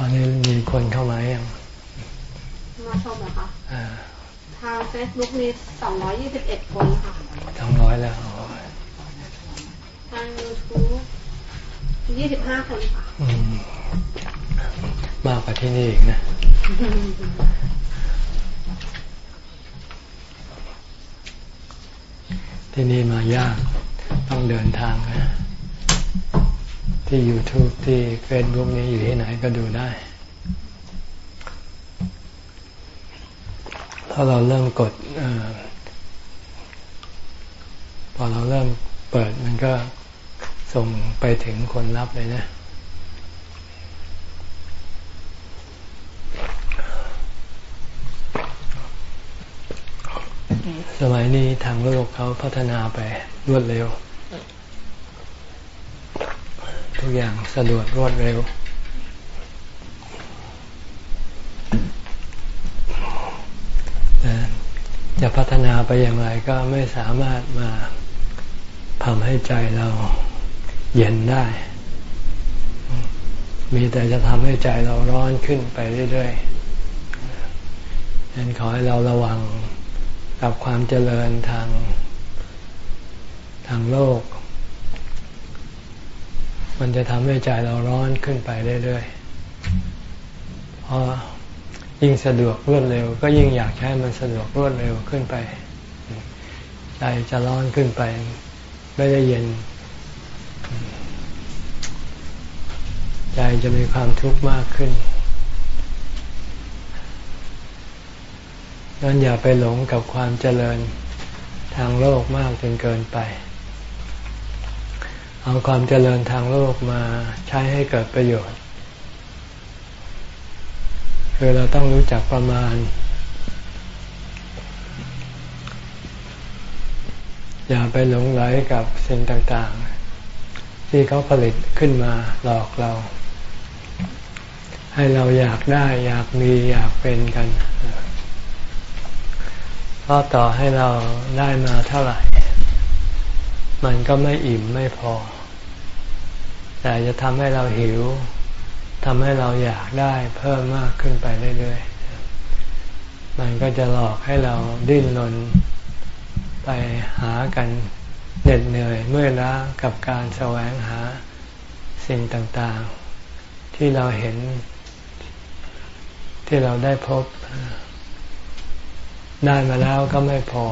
ตอนนี้มีคนเข้ามายังมาชมเหรอคะอ่าทางเฟซบุ๊กมีสองร้อยยี่สิบเอ็ดคนค่ะทั้งร้อยแล้วโอ้ยทางยูทูบยี่สิบห้าคนค่ะอืมมากกว่าที่นี่อีกนะที่นี่มายากต้องเดินทางนะ ที่ YouTube ที่ Facebook นี้อยู่ที่ไหนก็ดูได้ พอเราเริ่มกดอพอเราเริ่มเปิดมันก็ส่งไปถึงคนรับเลยนะสมัยนี้ทางโลกเขาพัฒนาไปรวดเร็ว ทุ กอย่างสะดวกรวดเร็วแต่จะพัฒนาไปอย่างไรก็ไม่สามารถมาทำให้ใจเราเย็นได้ มีแต่จะทำให้ใจเราร้อนขึ้นไปเรื่อยๆฉะนั้นขอให้เราระวังกับความเจริญทางทางโลก มันจะทำให้ใจเราร้อนขึ้นไปเรื่อยๆเพราะยิ่งสะดวกรวดเร็ว ก็ยิ่งอยากให้มันสะดวกรวดเร็วขึ้นไป ใจจะร้อนขึ้นไป ไม่ได้เย็น ใจจะมีความทุกข์มากขึ้นนั้นอย่าไปหลงกับความเจริญทางโลกมากจนเกินไป เอาความเจริญทางโลกมาใช้ให้เกิดประโยชน์ คือเราต้องรู้จักประมาณ อย่าไปหลงไหลกับสิ่งต่างๆ ที่เขาผลิตขึ้นมาหลอกเรา ให้เราอยากได้อยากมีอยากเป็นกันเพราะต่อให้เราได้มาเท่าไหร่มันก็ไม่อิ่มไม่พอ แต่จะทำให้เราหิวทำให้เราอยากได้เพิ่มมากขึ้นไปเรื่อยๆ มันก็จะหลอกให้เราดิ้นรนไปหากันเหน็ดเหนื่อยเมื่อยล้ากับการแสวงหาสิ่งต่างๆ ที่เราเห็นที่เราได้พบ ได้มาแล้วก็ไม่พอ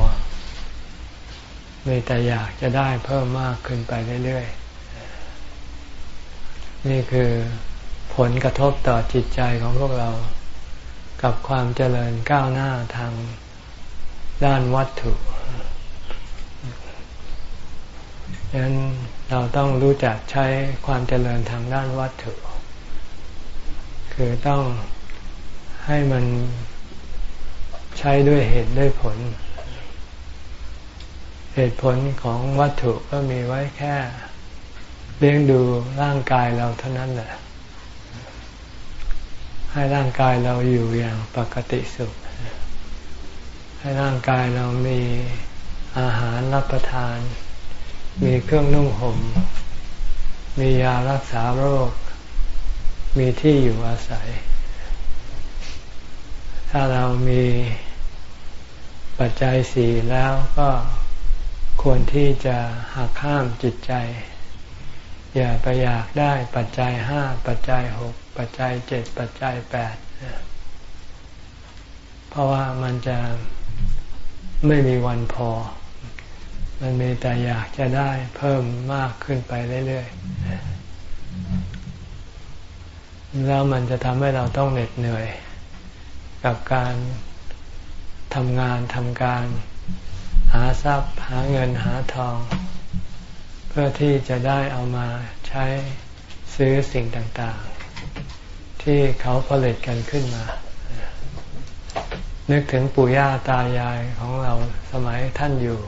มีแต่อยากจะได้เพิ่มมากขึ้นไปเรื่อยๆ นี่คือผลกระทบต่อจิตใจของพวกเรา กับความเจริญก้าวหน้าทางด้านวัตถุดังนั้นเราต้องรู้จักใช้ความเจริญทางด้านวัตถุ คือต้องให้มันใช้ด้วยเหตุด้วยผล เหตุผลของวัตถุก็มีไว้แค่ เลี้ยงดูร่างกายเราเท่านั้นแหละ ให้ร่างกายเราอยู่อย่างปกติสุข ให้ร่างกายเรามีอาหารรับประทาน มีเครื่องนุ่งห่ม มียารักษาโรค มีที่อยู่อาศัย ถ้าเรามีปัจจัยสี่แล้วก็ควรที่จะหักห้ามจิตใจ อย่าไปอยากได้ปัจจัยห้าปัจจัยหกปัจจัยเจ็ดปัจจัยแปดเพราะว่ามันจะไม่มีวันพอ มันมีแต่อยากจะได้เพิ่มมากขึ้นไปเรื่อยๆ แล้วมันจะทำให้เราต้องเหน็ดเหนื่อย กับการทำงานทำการ หาทรัพย์ หาเงินหาทอง พื่อที่จะได้เอามาใช้ซื้อสิ่งต่างๆ ที่เขาผลิตกันขึ้นมา นึกถึงปู่ย่าตายายของเราสมัยท่านอยู่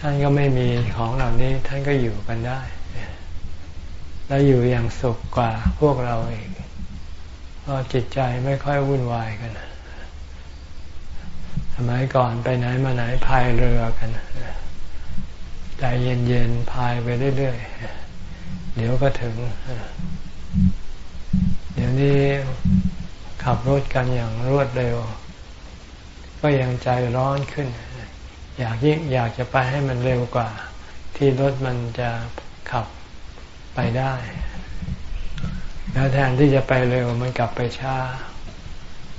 ท่านก็ไม่มีของเหล่านี้ท่านก็อยู่กันได้ และอยู่อย่างสุขกว่าพวกเราเองเพราะจิตใจไม่ค่อยวุ่นวายกันสมัยก่อนไปไหนมาไหนพายเรือกัน ใจเย็นๆพายไปเรื่อยๆ เดี๋ยวก็ถึง เดี๋ยวนี้ขับรถกันอย่างรวดเร็ว ก็ยังใจร้อนขึ้น อยากยิ่งอยากจะไปให้มันเร็วกว่า ที่รถมันจะขับไปได้ แล้วแทนที่จะไปเร็วมันกลับไปช้า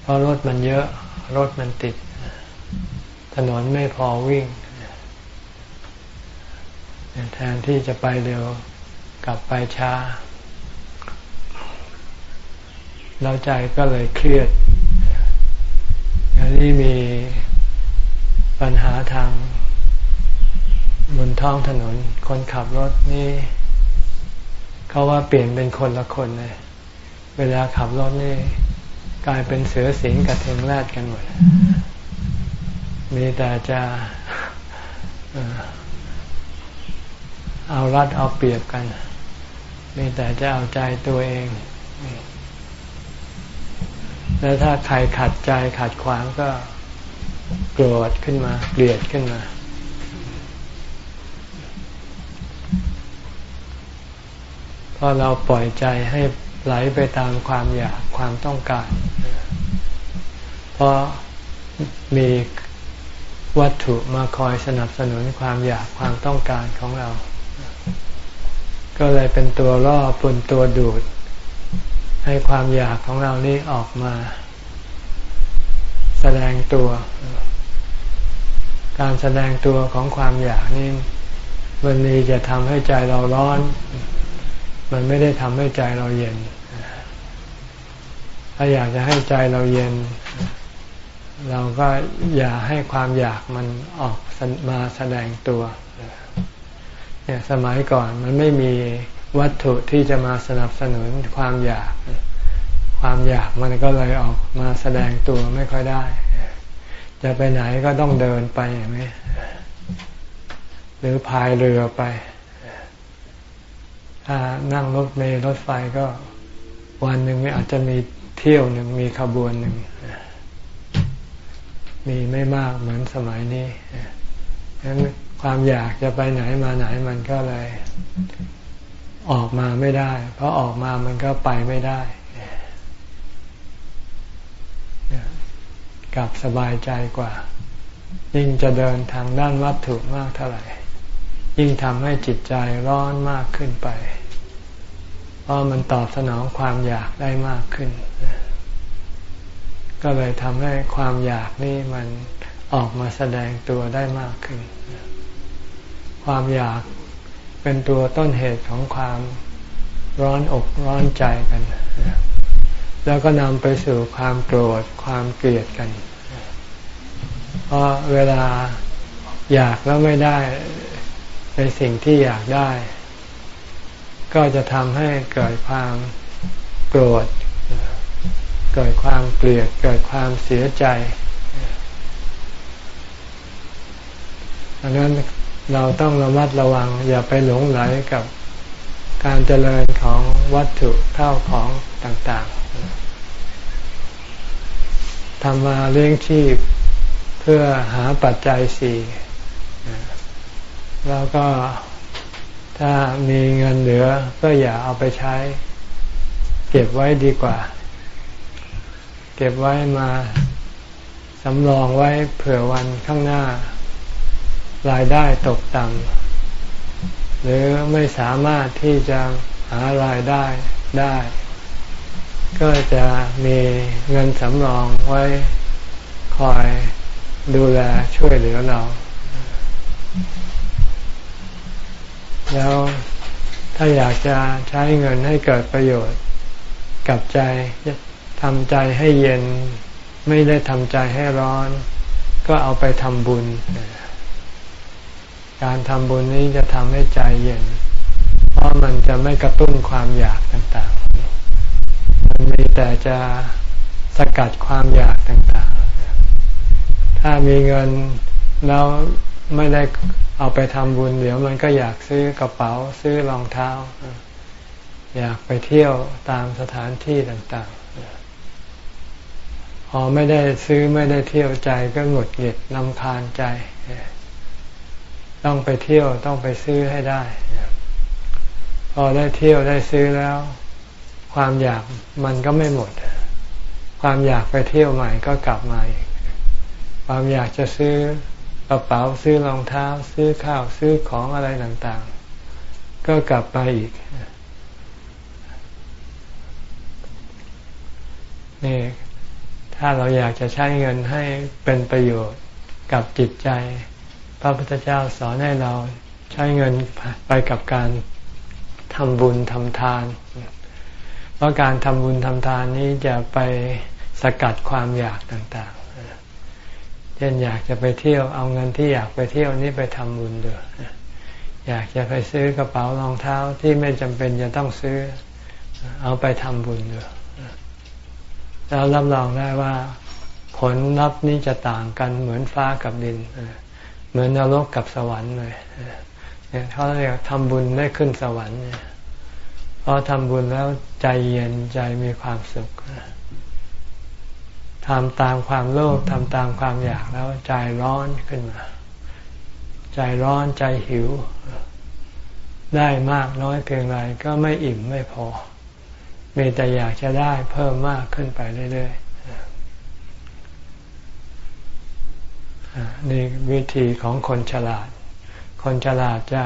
เพราะรถมันเยอะ รถมันติด ถนนไม่พอวิ่ง แทนที่จะไปเร็วกลับไปช้าแล้วใจก็เลยเครียดอย่างนี้มีปัญหาทางบนท้องถนน คนขับรถนี่เขาว่าเปลี่ยนเป็นคนละคนเลย เวลาขับรถนี่กลายเป็นเสือสิงกับเทงแรดกันหมด มีแต่จะ เอารัดเอาเปรียบกัน มีแต่จะเอาใจตัวเอง แล้วถ้าใครขัดใจขัดขวางก็โกรธขึ้นมา เกลียดขึ้นมา เพราะเราปล่อยใจให้ไหลไปตามความอยากความต้องการ เพราะมีวัตถุมาคอยสนับสนุนความอยากความต้องการของเรา ก็เลยเป็นตัวล่อปนตัวดูด ให้ความอยากของเรานี้ออกมา แสดงตัว การแสดงตัวของความอยากนี่มันมีจะทำให้ใจเราร้อน มันไม่ได้ทำให้ใจเราเย็น ถ้าอยากจะให้ใจเราเย็น เราก็อย่าให้ความอยากมันออกมาแสดงตัว เนี่ยสมัยก่อนมันไม่มีวัตถุที่จะมาสนับสนุนความอยาก ความอยากมันก็เลยออกมาแสดงตัวไม่ค่อยได้ จะไปไหนก็ต้องเดินไปอย่างนี้หรือพายเรือไปถ้านั่งรถเมล์รถไฟก็วันหนึ่งอาจจะมีเที่ยวหนึ่งมีขบวนหนึ่งมีไม่มากเหมือนสมัยนี้นั้น ความอยากจะไปไหนมาไหนมันก็เลย ออกมาไม่ได้ เพราะออกมามันก็ไปไม่ได้กลับสบายใจกว่า ยิ่งจะเดินทางด้านวัตถุมากเท่าไหร่ ยิ่งทำให้จิตใจร้อนมากขึ้นไป เพราะมันตอบสนองความอยากได้มากขึ้น ก็เลยทำให้ความอยากนี่มันออกมาแสดงตัวได้มากขึ้น ความอยากเป็นตัวต้นเหตุของความร้อนอกร้อนใจกัน แล้วก็นำไปสู่ความโกรธความเกลียดกัน เพราะเวลาอยากแล้วไม่ได้ในสิ่งที่อยากได้ ก็จะทำให้เกิดความโกรธ เกิดความเกลียด เกิดความเสียใจดังนั้น เราต้องระมัดระวัง อย่าไปหลงไหลกับการเจริญของวัตถุเท่าของต่างๆทำมาเลี้ยงชีพเพื่อหาปัจจัยสี่แล้วก็ถ้ามีเงินเหลือก็อย่าเอาไปใช้ เก็บไว้ดีกว่า เก็บไว้มาสำรองไว้เผื่อวันข้างหน้า รายได้ตกต่ำหรือไม่สามารถที่จะหารายได้ได้ ก็จะมีเงินสำรองไว้คอยดูแลช่วยเหลือเรา แล้วถ้าอยากจะใช้เงินให้เกิดประโยชน์กับใจทำใจให้เย็นไม่ได้ทำใจให้ร้อน ก็เอาไปทำบุญ การทำบุญนี้จะทำให้ใจเย็น เพราะมันจะไม่กระตุ้นความอยากต่างๆ มันมีแต่จะสกัดความอยากต่างๆ ถ้ามีเงินแล้วไม่ได้เอาไปทำบุญ เดี๋ยวมันก็อยากซื้อกระเป๋าซื้อรองเท้า อยากไปเที่ยวตามสถานที่ต่างๆ พอไม่ได้ซื้อไม่ได้เที่ยวใจก็หงุดหงิดลำคาญใจ ต้องไปเที่ยวต้องไปซื้อให้ได้ พอได้เที่ยวได้ซื้อแล้ว ความอยากมันก็ไม่หมด ความอยากไปเที่ยวใหม่ก็กลับมาอีก ความอยากจะซื้อกระเป๋าซื้อรองเท้า ซื้อข้าวซื้อของอะไรต่างๆ ก็กลับมาอีกนี่ถ้าเราอยากจะใช้เงินให้เป็นประโยชน์กับจิตใจ พระพุทธเจ้าสอนให้เราใช้เงินไปกับการทำบุญทำทาน เพราะการทำบุญทำทานนี้จะไปสกัดความอยากต่างๆ เช่นอยากจะไปเที่ยวเอาเงินที่อยากไปเที่ยวนี้ไปทำบุญเดืออยากจะไปซื้อกระเป๋ารองเท้าที่ไม่จำเป็นจะต้องซื้อ เอาไปทำบุญเดือแล้วรับรองได้ว่าผลลัพธ์นี้จะต่างกันเหมือนฟ้ากับดินเเหมือนนรกกับสวรรค์เลยเนี่ยเขาเรียกทำบุญได้ขึ้นสวรรค์เนี่ยพอทำบุญแล้วใจเย็นใจมีความสุขทำตามความโลภทำตามความอยากแล้วใจร้อนขึ้นมา ใจร้อนใจหิว ได้มากน้อยเพียงไรก็ไม่อิ่มไม่พอ มีแต่อยากจะได้เพิ่มมากขึ้นไปเรื่อยๆ นี่วิธีของคนฉลาด คนฉลาดจะ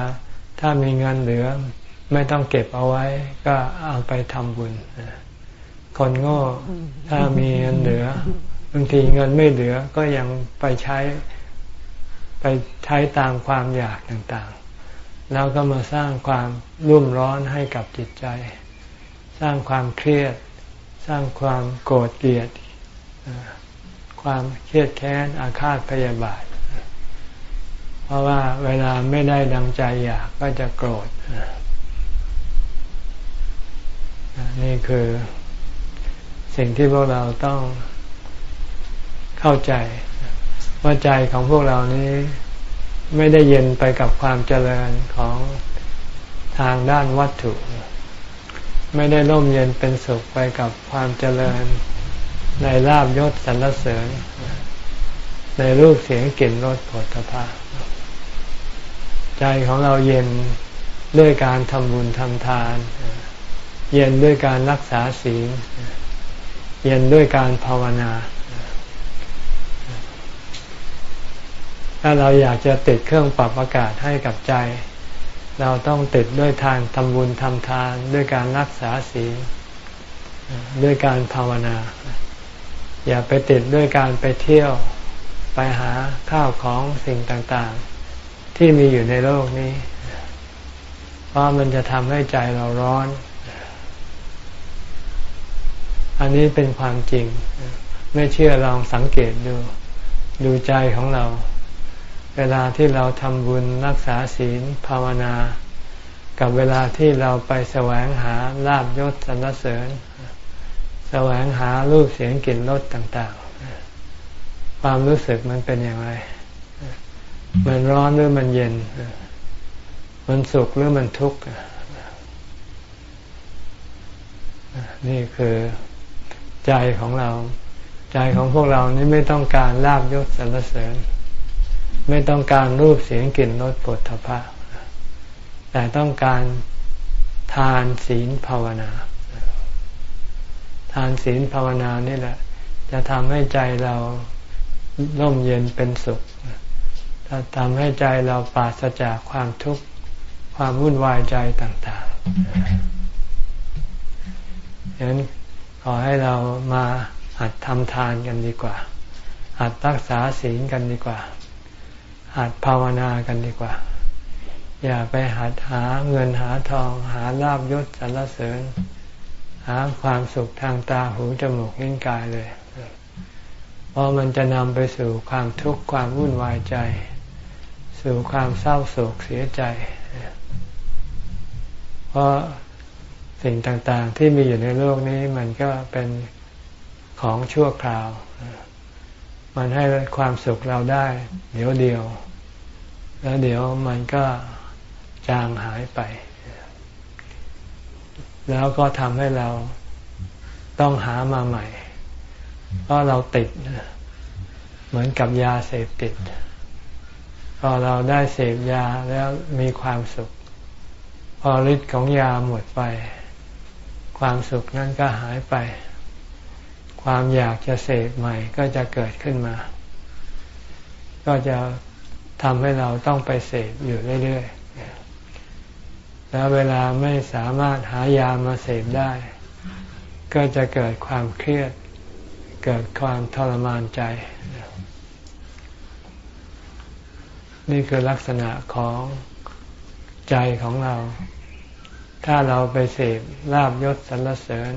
ถ้ามีเงินเหลือ ไม่ต้องเก็บเอาไว้ ก็เอาไปทำบุญ คนโง่ถ้ามีเงินเหลือบางทีเงินไม่เหลือก็ยังไปใช้ไปใช้ตามความอยากต่างๆ แล้วก็มาสร้างความรุ่มร้อนให้กับจิตใจ สร้างความเครียด สร้างความโกรธเกลียด ความเครียดแค้นอาฆาตพยาบาท เพราะว่าเวลาไม่ได้ดังใจอยากก็จะโกรธ นี่คือสิ่งที่พวกเราต้องเข้าใจ ว่าใจของพวกเรานี้ไม่ได้เย็นไปกับความเจริญของทางด้านวัตถุ ไม่ได้ร่มเย็นเป็นสุขไปกับความเจริญ ในลาบยศสรรเสริญ ในรูปเสียงกลิ่นรสผลพาใจของเราเย็นด้วยการทำบุญทำทาน เย็นด้วยการรักษาศีล เย็นด้วยการภาวนา ถ้าเราอยากจะติดเครื่องปรับอากาศให้กับใจ เราต้องติดด้วยทางทำบุญทำทาน ด้วยการรักษาศีล ด้วยการภาวนา อย่าไปติดด้วยการไปเที่ยวไปหาข้าวของสิ่งต่างๆ ที่มีอยู่ในโลกนี้ เพราะมันจะทำให้ใจเราร้อน อันนี้เป็นความจริง ไม่เชื่อลองสังเกตดู ดูใจของเรา เวลาที่เราทำบุญรักษาศีลภาวนา กับเวลาที่เราไปแสวงหาลาบยศสรรเสริญ สวงหารูปเสียงกลิ่นรสต่าง ๆ ความรู้สึกมันเป็นอย่างไร มันร้อนหรือมันเย็น มันสุขหรือมันทุกข์นี่คือใจของเรา ใจของพวกเรานี่ไม่ต้องการลาบยศสรรเสริญ ไม่ต้องการรูปเสียงกลิ่นรสปุถะพะแต่ต้องการทานศีลภาวนา ทานศีลภาวนานี่แหละ จะทำให้ใจเราร่มเย็นเป็นสุขจะทำให้ใจเราปราศจากความทุกข์ความวุ่นวายใจต่างๆฉะนั้นขอให้เรามาหัดทำทานกันดีกว่า หัดรักษาศีลกันดีกว่า หัดภาวนากันดีกว่า อย่าไปหัดหาเงินหาทองหาลาบยศสรรเสริญ หาความสุขทางตาหูจมูกลิ้นกายเลย เพราะมันจะนำไปสู่ความทุกข์ความวุ่นวายใจ สู่ความเศร้าโศกเสียใจ เพราะสิ่งต่างๆที่มีอยู่ในโลกนี้มันก็เป็นของชั่วคราว มันให้ความสุขเราได้ เดี๋ยวเดียว แล้วเดี๋ยวมันก็จางหายไป แล้วก็ทำให้เราต้องหามาใหม่เพราะเราติด เหมือนกับยาเสพติด พอเราได้เสพยาแล้วมีความสุข พอฤทธิ์ของยาหมดไป ความสุขนั้นก็หายไป ความอยากจะเสพใหม่ก็จะเกิดขึ้นมา ก็จะทำให้เราต้องไปเสพอยู่เรื่อยๆ แล้วเวลาไม่สามารถหายามาเสพได้ ก็จะเกิดความเครียด เกิดความทรมานใจ นี่คือลักษณะของใจของเรา ถ้าเราไปเสพลาบยศสรรเสริญ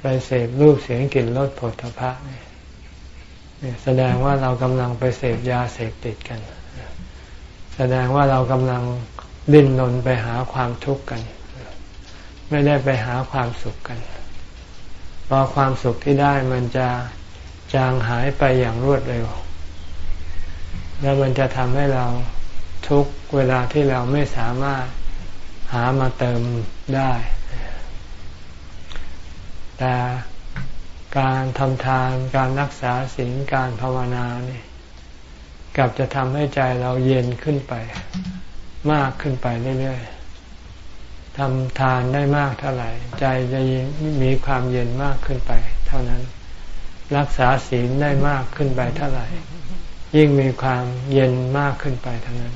ไปเสพรูปเสียงกลิ่นรสผลทพะเนี่ยแสดงว่าเรากำลังไปเสพยาเสพติดกัน แสดงว่าเรากำลัง ดิ้นรนไปหาความทุกข์กัน ไม่ได้ไปหาความสุขกันพราะความสุขที่ได้มันจะจางหายไปอย่างรวดเร็ว แล้วมันจะทำให้เราทุกเวลาที่เราไม่สามารถหามาเติมได้ แต่การทำทานการรักษาศีลการภาวนาเนี่ยกลับจะทำให้ใจเราเย็นขึ้นไป มากขึ้นไปเรื่อยๆทำทานได้มากเท่าไหร่ ใจจะมีความเย็นมากขึ้นไป เท่านั้น รักษาศีลได้มากขึ้นไปเท่าไหร่ ยิ่งมีความเย็นมากขึ้นไปเท่านั้น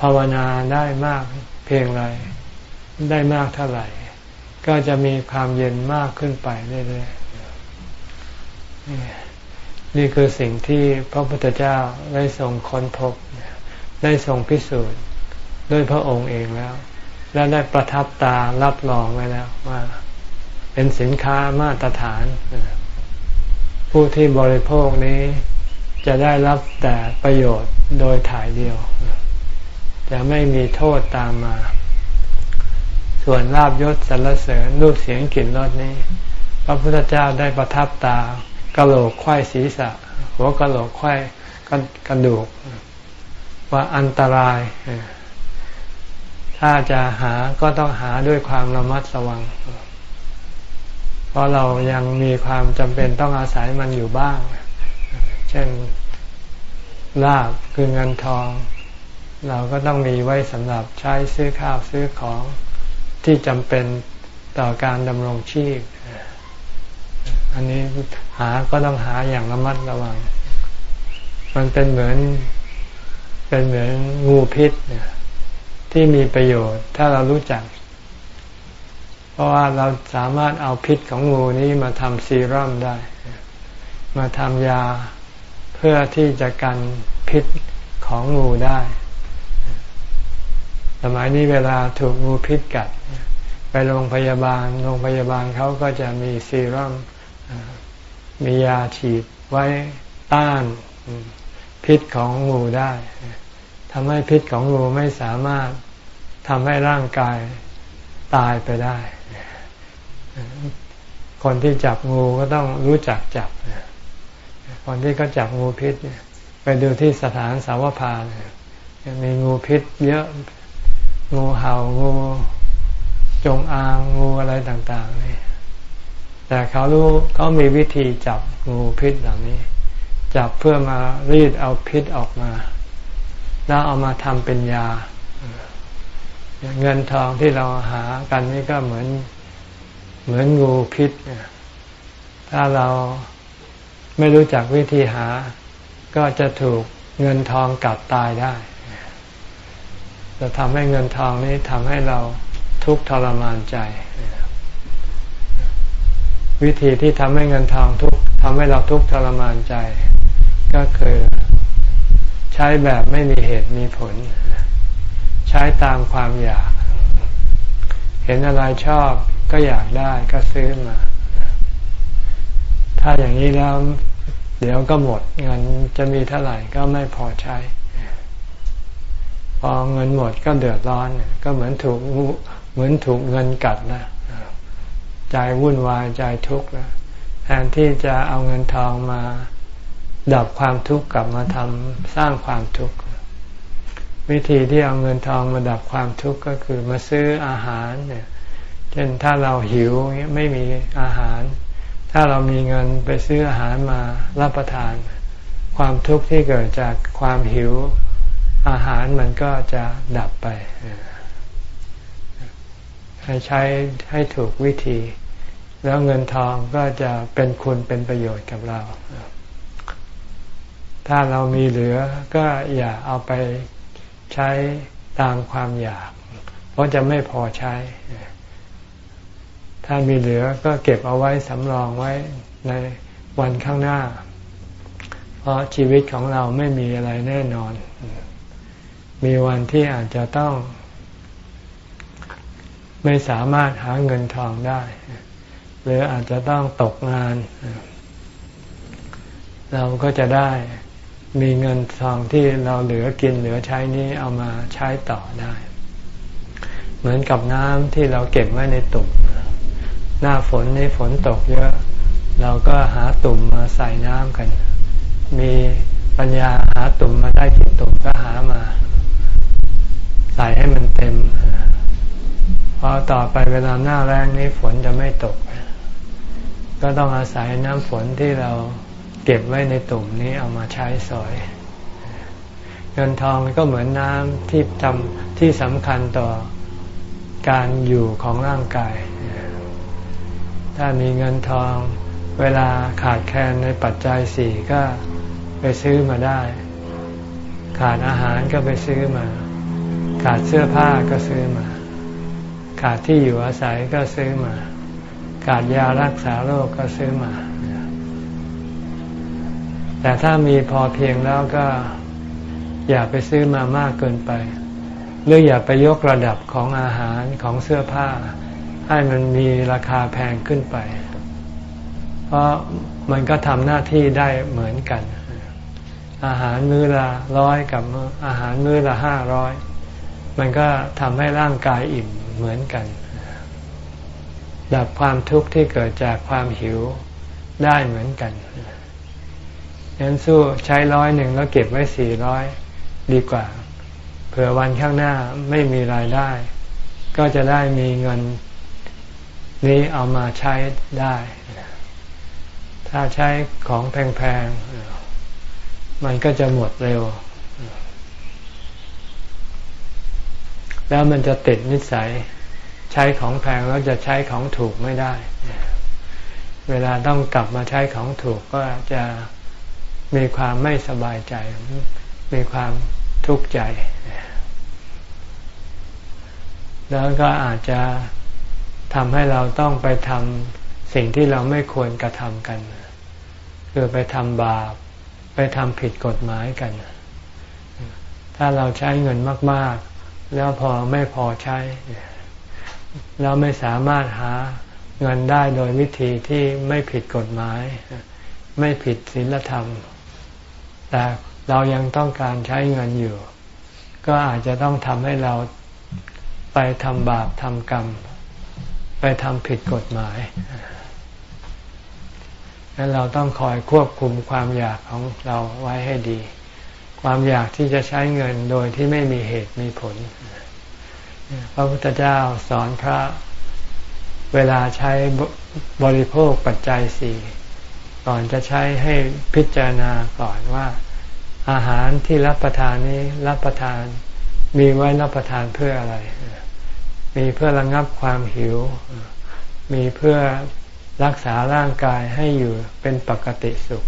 ภาวนาได้มากเพียงไรได้มากเท่าไหร่ ก็จะมีความเย็นมากขึ้นไปเรื่อยๆนี่คือสิ่งที่พระพุทธเจ้าได้ทรงค้นพบ ได้ทรงพิสูจน์ด้วยพระองค์เองแล้ว และได้ประทับตารับรองไว้แล้วว่า เป็นสินค้ามาตรฐาน ผู้ที่บริโภคนี้จะได้รับแต่ประโยชน์โดยถ่ายเดียว จะไม่มีโทษตามมา ส่วนลาบยศสรรเสริญรูปเสียงกลิ่นรสนี้ พระพุทธเจ้าได้ประทับตากระโหลกไข้ศีรษะ หัวกระโหลกไข้กระดูก ว่าอันตราย ถ้าจะหาก็ต้องหาด้วยความระมัดระวัง เพราะเรายังมีความจำเป็นต้องอาศัยมันอยู่บ้าง เช่นลาบคือเงินทอง เราก็ต้องมีไว้สำหรับใช้ซื้อข้าวซื้อของที่จำเป็นต่อการดำรงชีพ อันนี้หาก็ต้องหาอย่างระมัดระวัง มันเป็นเหมือน เป็นเหมือนงูพิษเนี่ยที่มีประโยชน์ ถ้าเรารู้จัก เพราะว่าเราสามารถเอาพิษของงูนี้มาทำซีรั่มได้ มาทำยาเพื่อที่จะกันพิษของงูได้ สมัยนี้เวลาถูกงูพิษกัด ไปโรงพยาบาล โรงพยาบาลเขาก็จะมีซีรั่มมียาฉีดไว้ต้าน พิษของงูได้ทำให้พิษของงูไม่สามารถทำให้ร่างกายตายไปได้ คนที่จับงูก็ต้องรู้จักจับ คนที่เขาจับงูพิษไปดูที่สถานสาวพานมีงูพิษเยอะ งูเห่างูจงอางงูอะไรต่างๆนี่แต่เขารู้เขามีวิธีจับงูพิษเหล่านี้ จับเพื่อมารีดเอาพิษออกมา แล้วเอามาทำเป็นยา เงินทองที่เราหากันนี่ก็เหมือนเหมือนงูพิษ ถ้าเราไม่รู้จักวิธีหา ก็จะถูกเงินทองกัดตายได้ จะทำให้เงินทองนี้ทำให้เราทุกข์ทรมานใจ วิธีที่ทำให้เงินทองทุกทำให้เราทุกข์ทรมานใจ ก็คือใช้แบบไม่มีเหตุมีผล ใช้ตามความอยาก เห็นอะไรชอบก็อยากได้ก็ซื้อมา ถ้าอย่างนี้แล้วเดี๋ยวก็หมดเงินจะมีเท่าไหร่ก็ไม่พอใช้ พอเงินหมดก็เดือดร้อน ก็เหมือนถูกเหมือนถูกเงินกัดนะใจวุ่นวายใจทุกข์นะแทนที่จะเอาเงินทองมา ดับความทุกข์กลับมาทำสร้างความทุกข์วิธีที่เอาเงินทองมาดับความทุกข์ก็คือมาซื้ออาหารเนี่ยเช่นถ้าเราหิวไม่มีอาหาร ถ้าเรามีเงินไปซื้ออาหารมารับประทาน ความทุกข์ที่เกิดจากความหิวอาหารมันก็จะดับไป ให้ใช้ให้ถูกวิธี แล้วเงินทองก็จะเป็นคุณเป็นประโยชน์กับเรา ถ้าเรามีเหลือก็อย่าเอาไปใช้ตามความอยาก เพราะจะไม่พอใช้ ถ้ามีเหลือก็เก็บเอาไว้สำรองไว้ในวันข้างหน้า เพราะชีวิตของเราไม่มีอะไรแน่นอน มีวันที่อาจจะต้อง ไม่สามารถหาเงินทองได้ หรืออาจจะต้องตกงาน เราก็จะได้ มีเงินทองที่เราเหลือกินเหลือใช้นี้เอามาใช้ต่อได้ เหมือนกับน้ำที่เราเก็บไว้ในตุ่มหน้าฝนนี่ฝนตกเยอะ เราก็หาตุ่มมาใส่น้ำกัน มีปัญญาหาตุ่มมาได้กี่ตุ่มก็หามา ใส่ให้มันเต็มพอต่อไปเวลาหน้าแรงนี้ฝนจะไม่ตก ก็ต้องอาศัยน้ำฝนที่เรา เก็บไว้ในตุ่มนี้เอามาใช้สอย เงินทองก็เหมือนน้ำที่จำที่สำคัญต่อการอยู่ของร่างกาย ถ้ามีเงินทอง เวลาขาดแคลนในปัจจัยสี่ก็ไปซื้อมาได้ ขาดอาหารก็ไปซื้อมา ขาดเสื้อผ้าก็ซื้อมา ขาดที่อยู่อาศัยก็ซื้อมา ขาดยารักษาโรคก็ซื้อมา แต่ถ้ามีพอเพียงแล้วก็อย่าไปซื้อมามากเกินไป หรืออย่าไปยกระดับของอาหารของเสื้อผ้า ให้มันมีราคาแพงขึ้นไป เพราะมันก็ทำหน้าที่ได้เหมือนกัน อาหารมื้อละร้อยกับอาหารมื้อละห้าร้อยมันก็ทำให้ร่างกายอิ่มเหมือนกัน ดับความทุกข์ที่เกิดจากความหิวได้เหมือนกัน งั้นสู้ใช้ร้อยหนึ่งแล้วเก็บไว้สี่ร้อยดีกว่า เผื่อวันข้างหน้าไม่มีรายได้ ก็จะได้มีเงินนี้เอามาใช้ได้ ถ้าใช้ของแพงๆ มันก็จะหมดเร็ว แล้วมันจะติดนิสัย ใช้ของแพงแล้วจะใช้ของถูกไม่ได้ เวลาต้องกลับมาใช้ของถูกก็จะ มีความไม่สบายใจ มีความทุกข์ใจ แล้วก็อาจจะทำให้เราต้องไปทำสิ่งที่เราไม่ควรกระทำกัน คือไปทำบาป ไปทำผิดกฎหมายกัน ถ้าเราใช้เงินมาก ๆ แล้วพอไม่พอใช้ เราไม่สามารถหาเงินได้โดยวิธีที่ไม่ผิดกฎหมาย ไม่ผิดศีลธรรม แต่เรายังต้องการใช้เงินอยู่ ก็อาจจะต้องทำให้เราไปทำบาปทำกรรม ไปทำผิดกฎหมายนั้นเราต้องคอยควบคุมความอยากของเราไว้ให้ดี ความอยากที่จะใช้เงินโดยที่ไม่มีเหตุมีผล พระพุทธเจ้าสอนพระเวลาใช้บริโภคปัจจัยสี่ก่อนจะใช้ให้พิจารณาก่อนว่า อาหารที่รับประทานนี้รับประทาน มีไว้รับประทานเพื่ออะไร มีเพื่อระงับความหิว มีเพื่อรักษาร่างกายให้อยู่เป็นปกติสุข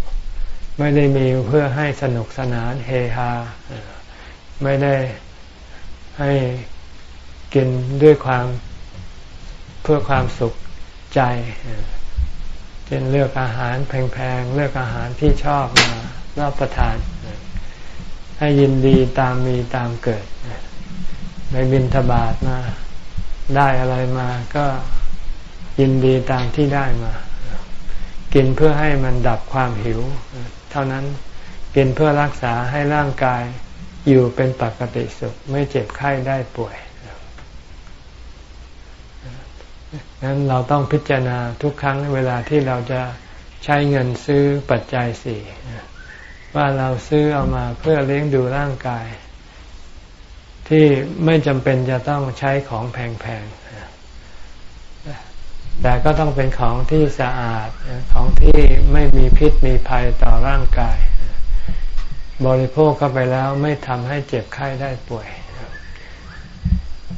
ไม่ได้มีเพื่อให้สนุกสนานเฮฮาไม่ได้ให้กินด้วยความเพื่อความสุขใจเช่นเลือกอาหารแพงๆ เลือกอาหารที่ชอบมารับประทาน ให้ยินดีตามมีตามเกิดไปบินทบาทมา ได้อะไรมาก็ยินดีตามที่ได้มา กินเพื่อให้มันดับความหิว เท่านั้นกินเพื่อรักษาให้ร่างกายอยู่เป็นปกติสุข ไม่เจ็บไข้ได้ป่วยนั้นเราต้องพิจารณาทุกครั้งเวลาที่เราจะใช้เงินซื้อปัจจัยสี่ ว่าเราซื้อเอามาเพื่อเลี้ยงดูร่างกาย ที่ไม่จำเป็นจะต้องใช้ของแพงๆ แต่ก็ต้องเป็นของที่สะอาดของที่ไม่มีพิษมีภัยต่อร่างกาย บริโภคเข้าไปแล้วไม่ทำให้เจ็บไข้ได้ป่วย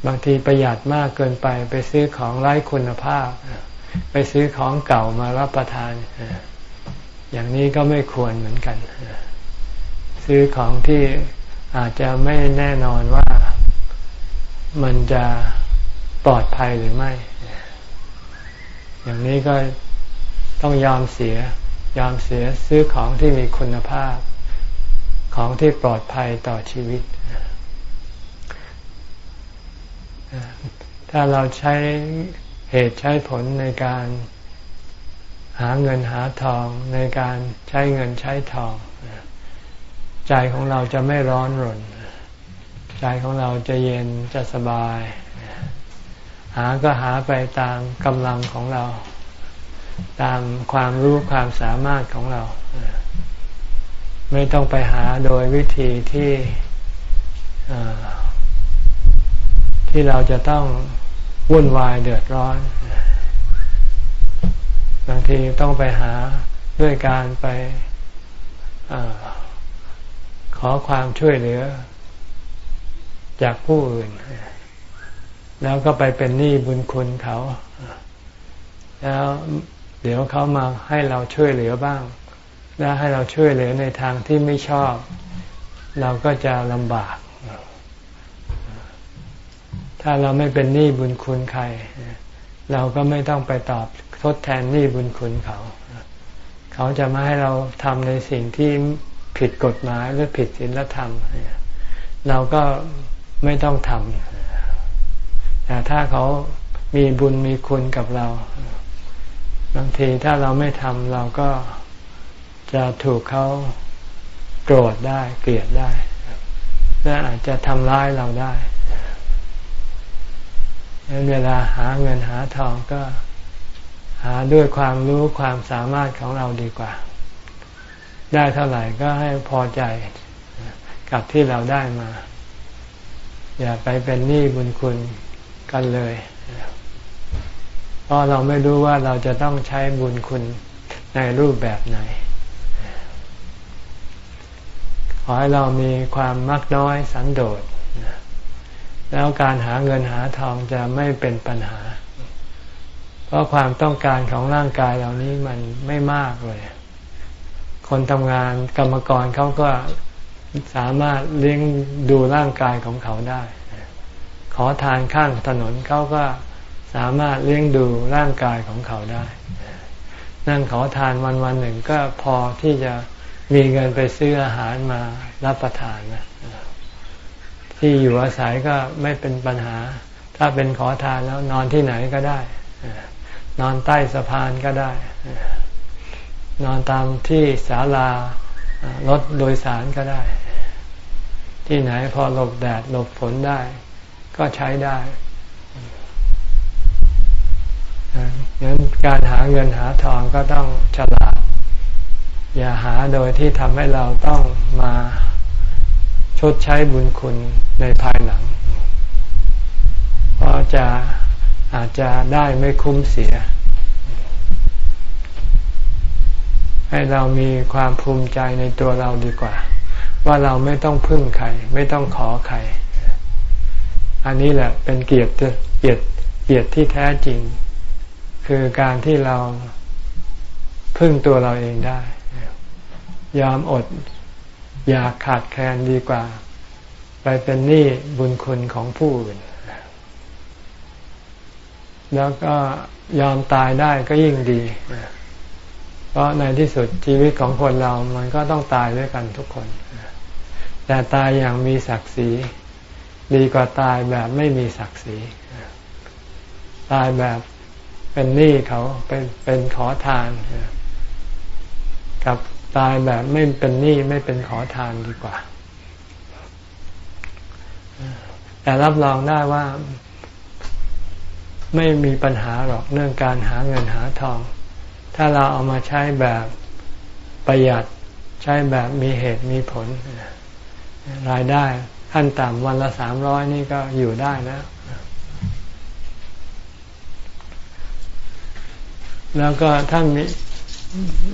บางทีประหยัดมากเกินไปไปซื้อของไร้คุณภาพ ไปซื้อของเก่ามารับประทานอย่างนี้ก็ไม่ควรเหมือนกัน ซื้อของที่อาจจะไม่แน่นอนว่ามันจะปลอดภัยหรือไม่ อย่างนี้ก็ต้องยอมเสีย ยอมเสียซื้อของที่มีคุณภาพ ของที่ปลอดภัยต่อชีวิต ถ้าเราใช้เหตุใช้ผลในการหาเงินหาทองในการใช้เงินใช้ทอง ใจของเราจะไม่ร้อนรน ใจของเราจะเย็นจะสบาย หาก็หาไปตามกำลังของเรา ตามความรู้ความสามารถของเรา ไม่ต้องไปหาโดยวิธีที่ที่เราจะต้องวุ่นวายเดือดร้อน บางทีต้องไปหาด้วยการไปอ ขอความช่วยเหลือ จากผู้อื่น แล้วก็ไปเป็นหนี้บุญคุณเขา แล้วเดี๋ยวเขามาให้เราช่วยเหลือบ้าง แล้วให้เราช่วยเหลือในทางที่ไม่ชอบ เราก็จะลำบาก ถ้าเราไม่เป็นหนี้บุญคุณใคร เราก็ไม่ต้องไปตอบทดแทนหนี้บุญคุณเขา เขาจะมาให้เราทำในสิ่งที่ ผิดกฎหมายหรือผิดศีลธรรม เราก็ไม่ต้องทำแต่ถ้าเขามีบุญมีคุณกับเรา บางทีถ้าเราไม่ทำเราก็จะถูกเขาโกรธได้เกลียดได้และอาจจะทำร้ายเราได้เวลาหาเงินหาทองก็หาด้วยความรู้ความสามารถของเราดีกว่า ได้เท่าไหร่ก็ให้พอใจกับที่เราได้มา อย่าไปเป็นหนี้บุญคุณกันเลย เพราะเราไม่รู้ว่าเราจะต้องใช้บุญคุณในรูปแบบไหน ขอให้เรามีความมักน้อยสันโดษแล้วการหาเงินหาทองจะไม่เป็นปัญหา เพราะความต้องการของร่างกายเหล่านี้มันไม่มากเลย คนทำงานกรรมกรเขาก็สามารถเลี้ยงดูร่างกายของเขาได้ ขอทานข้างถนนเขาก็สามารถเลี้ยงดูร่างกายของเขาได้ นั่งขอทานวันวันหนึ่งก็พอที่จะมีเงินไปซื้ออาหารมารับประทานนะที่อยู่อาศัยก็ไม่เป็นปัญหา ถ้าเป็นขอทานแล้วนอนที่ไหนก็ได้ นอนใต้สะพานก็ได้ นอนตามที่ศาลารถโดยสารก็ได้ ที่ไหนพอหลบแดดหลบฝนได้ ก็ใช้ได้งั้นการหาเงินหาทองก็ต้องฉลาด อย่าหาโดยที่ทำให้เราต้องมาชดใช้บุญคุณในภายหลัง เพราะจะอาจจะได้ไม่คุ้มเสีย ให้เรามีความภูมิใจในตัวเราดีกว่า ว่าเราไม่ต้องพึ่งใคร ไม่ต้องขอใคร อันนี้แหละเป็นเกียรติเกียรติเกียรติที่แท้จริง คือการที่เราพึ่งตัวเราเองได้ ยอมอดอยากขาดแคลนดีกว่า ไปเป็นหนี้บุญคุณของผู้อื่นแล้วก็ยอมตายได้ก็ยิ่งดี เพราะในที่สุดชีวิตของคนเรามันก็ต้องตายด้วยกันทุกคน แต่ตายอย่างมีศักดิ์ศรี ดีกว่าตายแบบไม่มีศักดิ์ศรี ตายแบบเป็นหนี้เขาเป็นเป็นขอทานกับตายแบบไม่เป็นหนี้ไม่เป็นขอทานดีกว่า แต่รับรองได้ว่าไม่มีปัญหาหรอกเรื่องการหาเงินหาทอง ถ้าเราเอามาใช้แบบประหยัดใช้แบบมีเหตุมีผล รายได้ขั้นต่ำวันละสามร้อยนี่ก็อยู่ได้แล้วแล้วก็ถ้ามี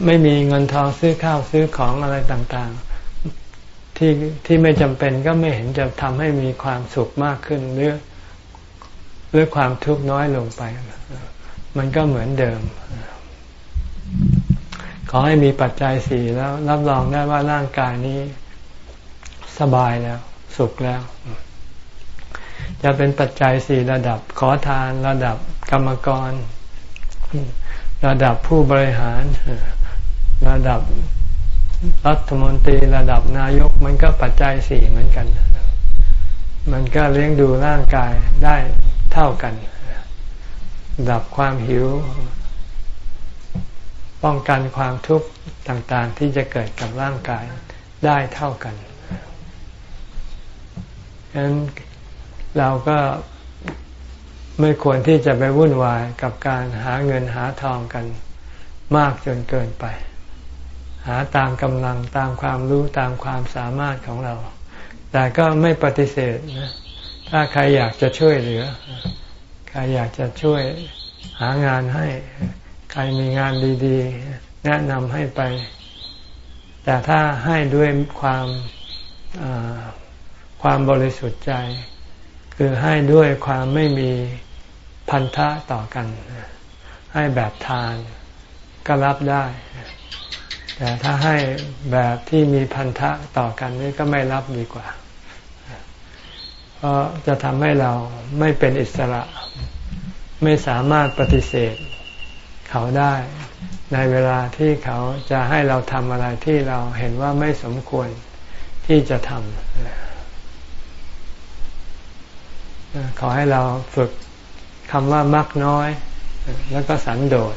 ไม่มีเงินทองซื้อข้าวซื้อของอะไรต่างๆ ที่ที่ไม่จำเป็นก็ไม่เห็นจะทำให้มีความสุขมากขึ้นหรือหรือความทุกข์น้อยลงไป มันก็เหมือนเดิม ขอให้มีปัจจัยสี่แล้วรับรองได้ว่าร่างกายนี้สบายแล้ว สุขแล้ว จะเป็นปัจจัยสี่ระดับขอทานระดับกรรมกร ระดับผู้บริหาร ระดับรัฐมนตรีระดับนายกมันก็ปัจจัยสี่เหมือนกัน มันก็เลี้ยงดูร่างกายได้เท่ากัน ดับความหิว ป้องกันความทุกข์ต่างๆ ที่จะเกิดกับร่างกายได้เท่ากันฉะนั้นเราก็ไม่ควรที่จะไปวุ่นวายกับการหาเงินหาทองกันมากจนเกินไป หาตามกำลังตามความรู้ตามความสามารถของเรา แต่ก็ไม่ปฏิเสธนะถ้าใครอยากจะช่วยเหลือ ใครอยากจะช่วยหางานให้ รมีงานดีๆ แนะนำให้ไป แต่ถ้าให้ด้วยความความบริสุทธิ์ใจ คือให้ด้วยความไม่มีพันธะต่อกัน ให้แบบทานก็รับได้ แต่ถ้าให้แบบที่มีพันธะต่อกันนี่ก็ไม่รับดีกว่า เพราะจะทำให้เราไม่เป็นอิสระ ไม่สามารถปฏิเสธ เขาได้ ในเวลาที่เขาจะให้เราทำอะไรที่เราเห็นว่าไม่สมควรที่จะทำขอให้เราฝึกคำว่ามักน้อย แล้วก็สันโดษ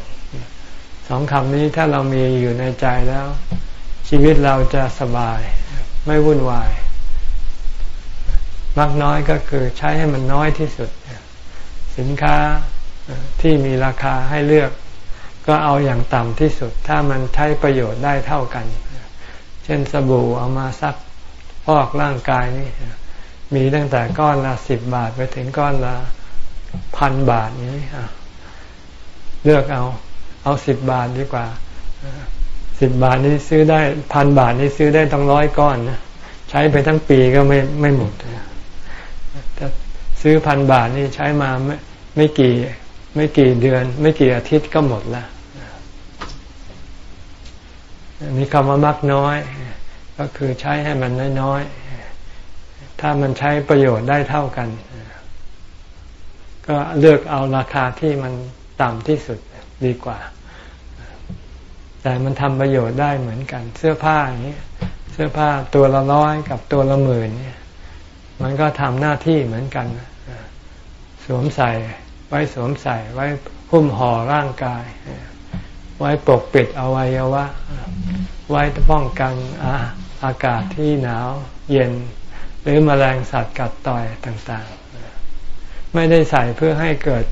สองคำนี้ถ้าเรามีอยู่ในใจแล้ว ชีวิตเราจะสบาย ไม่วุ่นวาย มักน้อยก็คือใช้ให้มันน้อยที่สุด สินค้าที่มีราคาให้เลือก ก็เอาอย่างต่ำที่สุด ถ้ามันใช้ประโยชน์ได้เท่ากัน เช่นสบู่เอามาซักพอกร่างกายนี่มีตั้งแต่ก้อนละสิบบาทไปถึงก้อนละพันบาทนี้เลือกเอา เอาสิบบาทดีกว่าสิบบาทนี้ซื้อได้พันบาทนี้ซื้อได้ต้องร้อยก้อนนะใช้ไปทั้งปีก็ไม่ไม่หมดถ้าซื้อพันบาทนี่ใช้มาไม่ไม่กี่ ไม่กี่เดือน ไม่กี่อาทิตย์ก็หมดละมีคำว่ามักน้อย ก็คือใช้ให้มันน้อยๆถ้ามันใช้ประโยชน์ได้เท่ากัน ก็เลือกเอาราคาที่มันต่ำที่สุดดีกว่า แต่มันทำประโยชน์ได้เหมือนกัน เสื้อผ้าอย่างนี้เสื้อผ้าตัวละร้อยกับตัวละหมื่นเนี่ยมันก็ทำหน้าที่เหมือนกัน สวมใส่ ไว้สวมใส่ไว้หุ้มห่อร่างกาย ไว้ปกปิดอวัยวะ ไว้ป้องกันอาอากาศที่หนาวเย็น หรือมแมลงสัตว์กัดต่อยต่างๆ ไม่ได้ใส่เพื่อให้เกิด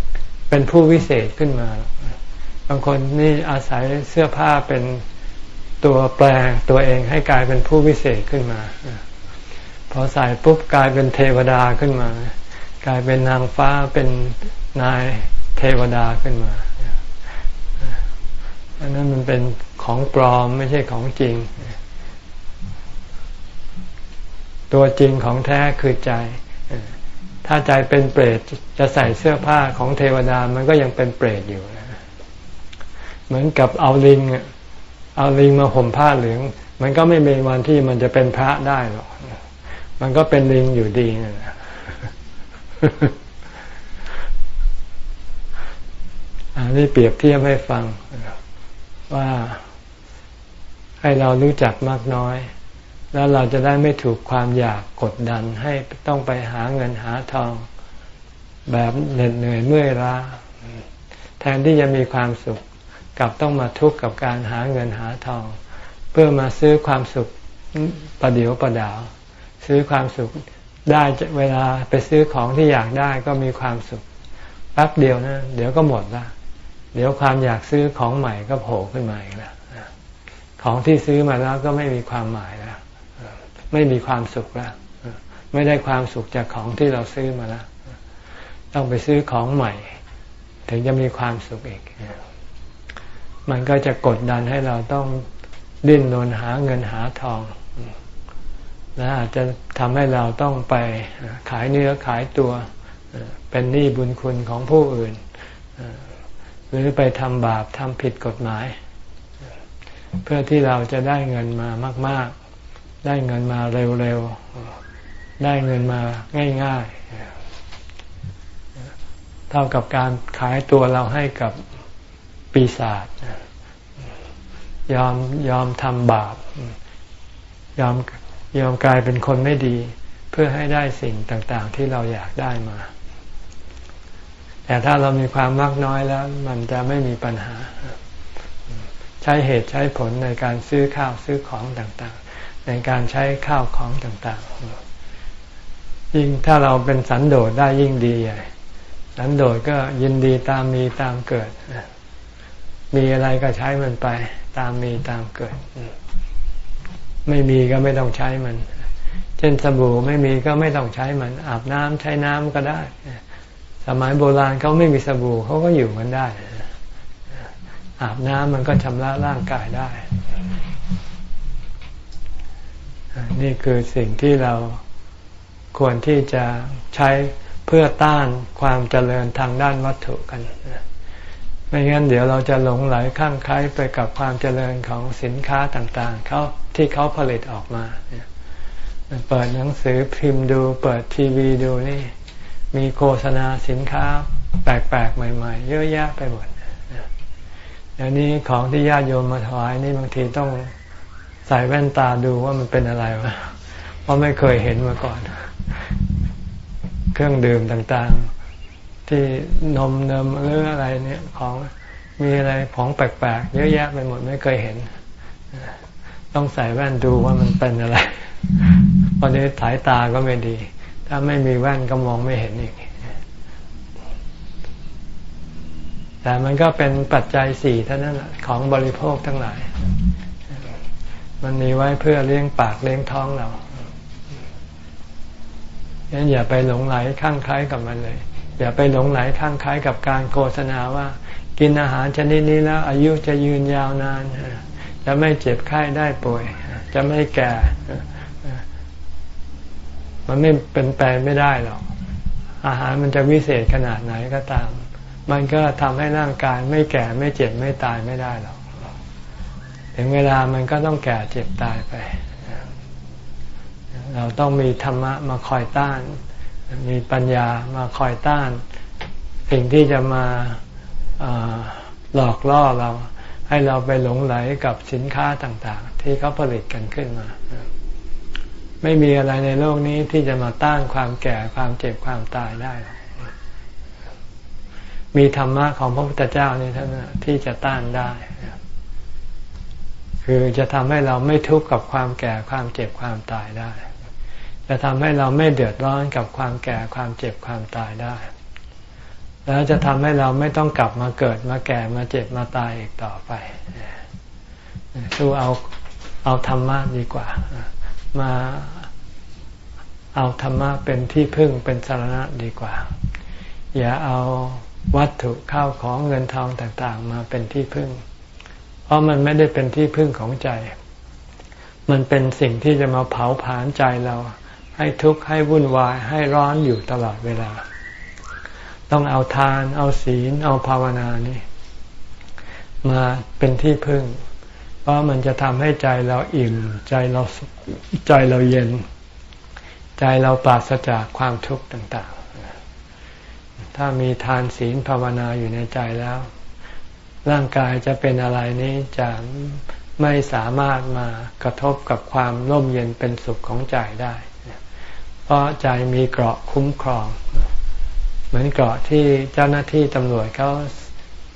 เป็นผู้วิเศษขึ้นมา บางคนนี่อาศัยเสื้อผ้าเป็นตัวแปลงตัวเองให้กลายเป็นผู้วิเศษขึ้นมา พอใส่ปุ๊บกลายเป็นเทวดาขึ้นมา กลายเป็นนางฟ้าเป็น นายเทวดาขึ้นมาอันนั้นมันเป็นของปลอมไม่ใช่ของจริง ตัวจริงของแท้คือใจ ถ้าใจเป็นเปรตจะใส่เสื้อผ้าของเทวดามันก็ยังเป็นเปรตอยู่ เหมือนกับเอาลิงเอาลิงมาห่มผ้าเหลือง มันก็ไม่มีวันที่มันจะเป็นพระได้หรอก มันก็เป็นลิงอยู่ดีนะ อันนี้เปรียบเทียบให้ฟังว่าให้เรารู้จักมากน้อย แล้วเราจะได้ไม่ถูกความอยากกดดันให้ต้องไปหาเงินหาทอง แบบเหน็ดเหนื่อยเมื่อยล้าแทนที่จะมีความสุขกลับต้องมาทุกข์กับการหาเงินหาทอง เพื่อมาซื้อความสุขประเดียวประดาว ซื้อความสุขได้เวลาไปซื้อของที่อยากได้ก็มีความสุขแป๊บเดียวนะ เดี๋ยวก็หมดละ เดี๋ยวความอยากซื้อของใหม่ก็โผล่ขึ้นมาอีกแล้วของที่ซื้อมาแล้วก็ไม่มีความหมายแล้วไม่มีความสุขแล้วไม่ได้ความสุขจากของที่เราซื้อมาแล้วต้องไปซื้อของใหม่ ถึงจะมีความสุขอีก มันก็จะกดดันให้เราต้องดิ้นรนหาเงินหาทอง และอาจจะทำให้เราต้องไปขายเนื้อขายตัว เป็นหนี้บุญคุณของผู้อื่น หรือไปทำบาปทำผิดกฎหมาย เพื่อที่เราจะได้เงินมามาก ๆ ได้เงินมาเร็วๆ ได้เงินมาง่าย ๆ เท่ากับการขายตัวเราให้กับปีศาจยอมยอมทำบาป ยอมยอมกลายเป็นคนไม่ดี เพื่อให้ได้สิ่งต่าง ๆ ที่เราอยากได้มา แต่ถ้าเรามีความมากน้อยแล้ว มันจะไม่มีปัญหา ใช้เหตุใช้ผลในการซื้อข้าวซื้อของต่างๆ ในการใช้ข้าวของต่างๆ ยิ่งถ้าเราเป็นสันโดษได้ยิ่งดีใหญ่สันโดษก็ยินดีตามมีตามเกิด มีอะไรก็ใช้มันไป ตามมีตามเกิด ไม่มีก็ไม่ต้องใช้มัน เช่นสบู่ไม่มีก็ไม่ต้องใช้มัน อาบน้ำใช้น้ำก็ได้ สมัยโบราณเขาไม่มีสบู่เขาก็อยู่กันได้ อาบน้ำมันก็ชำระร่างกายได้ นี่คือสิ่งที่เราควรที่จะใช้เพื่อต้านความเจริญทางด้านวัตถุกัน ไม่งั้นเดี๋ยวเราจะหลงไหลข้างคล้ายไปกับความเจริญของสินค้าต่างๆเขาที่เขาผลิตออกมา เปิดหนังสือพิมพ์ดู เปิดทีวีดูนี่ มีโฆษณาสินค้าแปลกๆใหม่ๆ เยอะแยะไปหมดเดี๋ยวนี้ของที่ญาติโยมมาถวายนี่บางทีต้องใส่แว่นตาดูว่ามันเป็นอะไรวะเพราะไม่เคยเห็นมาก่อน เครื่องดื่มต่างๆ ที่นมเนมหรืออะไรเนี่ยของมีอะไรของแปลกๆเยอะแยะไปหมดไม่เคยเห็น ต้องใส่แว่นดูว่ามันเป็นอะไรตอนนี้สายตาก็ไม่ดี ถ้าไม่มีแว่นก็มองไม่เห็นอีก แต่มันก็เป็นปัจจัยสี่เท่านั้นของบริโภคทั้งหลาย มันมีไว้เพื่อเลี้ยงปากเลี้ยงท้องเราฉะนั้นอย่าไปหลงไหลข้างคล้ายกับมันเลย อย่าไปหลงไหลข้างคล้ายกับการโฆษณาว่า กินอาหารชนิดนี้แล้ว อายุจะยืนยาวนาน จะไม่เจ็บไข้ได้ป่วย จะไม่แก่ มันไม่เป็นแปลไม่ได้หรอก อาหารมันจะวิเศษขนาดไหนก็ตาม มันก็ทำให้ร่างกายไม่แก่ไม่เจ็บไม่ตายไม่ได้หรอก ถึงเวลามันก็ต้องแก่เจ็บตายไป เราต้องมีธรรมะมาคอยต้าน มีปัญญามาคอยต้าน สิ่งที่จะมาหลอกล่อเราให้เราไปหลงไหลกับสินค้าต่าง ๆ ที่เขาผลิตกันขึ้นมา ไม่มีอะไรในโลกนี้ที่จะมาต้านความแก่ความเจ็บความตายได้ มีธรรมะของพระพุทธเจ้านี่ท่านที่จะต้านได้ คือจะทำให้เราไม่ทุกข์กับความแก่ความเจ็บความตายได้ จะทำให้เราไม่เดือดร้อนกับความแก่ความเจ็บความตายได้ แล้วจะทำให้เราไม่ต้องกลับมาเกิดมาแก่มาเจ็บมาตายอีกต่อไปสู้เอาเอาธรรมะดีกว่า มาเอาธรรมะเป็นที่พึ่งเป็นสาระดีกว่า อย่าเอาวัตถุข้าวของเงินทองต่างๆ มาเป็นที่พึ่ง เพราะมันไม่ได้เป็นที่พึ่งของใจ มันเป็นสิ่งที่จะมาเผาผลาญใจเรา ให้ทุกข์ให้วุ่นวายให้ร้อนอยู่ตลอดเวลา ต้องเอาทาน เอาศีล เอาภาวนานี่ มาเป็นที่พึ่ง พราะมันจะทำให้ใจเราอิ่ม ใจเราใจเราเย็น ใจเราปราศจากความทุกข์ต่างๆ ถ้ามีทานศีลภาวนาอยู่ในใจแล้ว ร่างกายจะเป็นอะไรนี้จะไม่สามารถมากระทบกับความร่มเย็นเป็นสุขของใจได้ เพราะใจมีเกราะคุ้มครอง เหมือนเกราะที่เจ้าหน้าที่ตำรวจเขา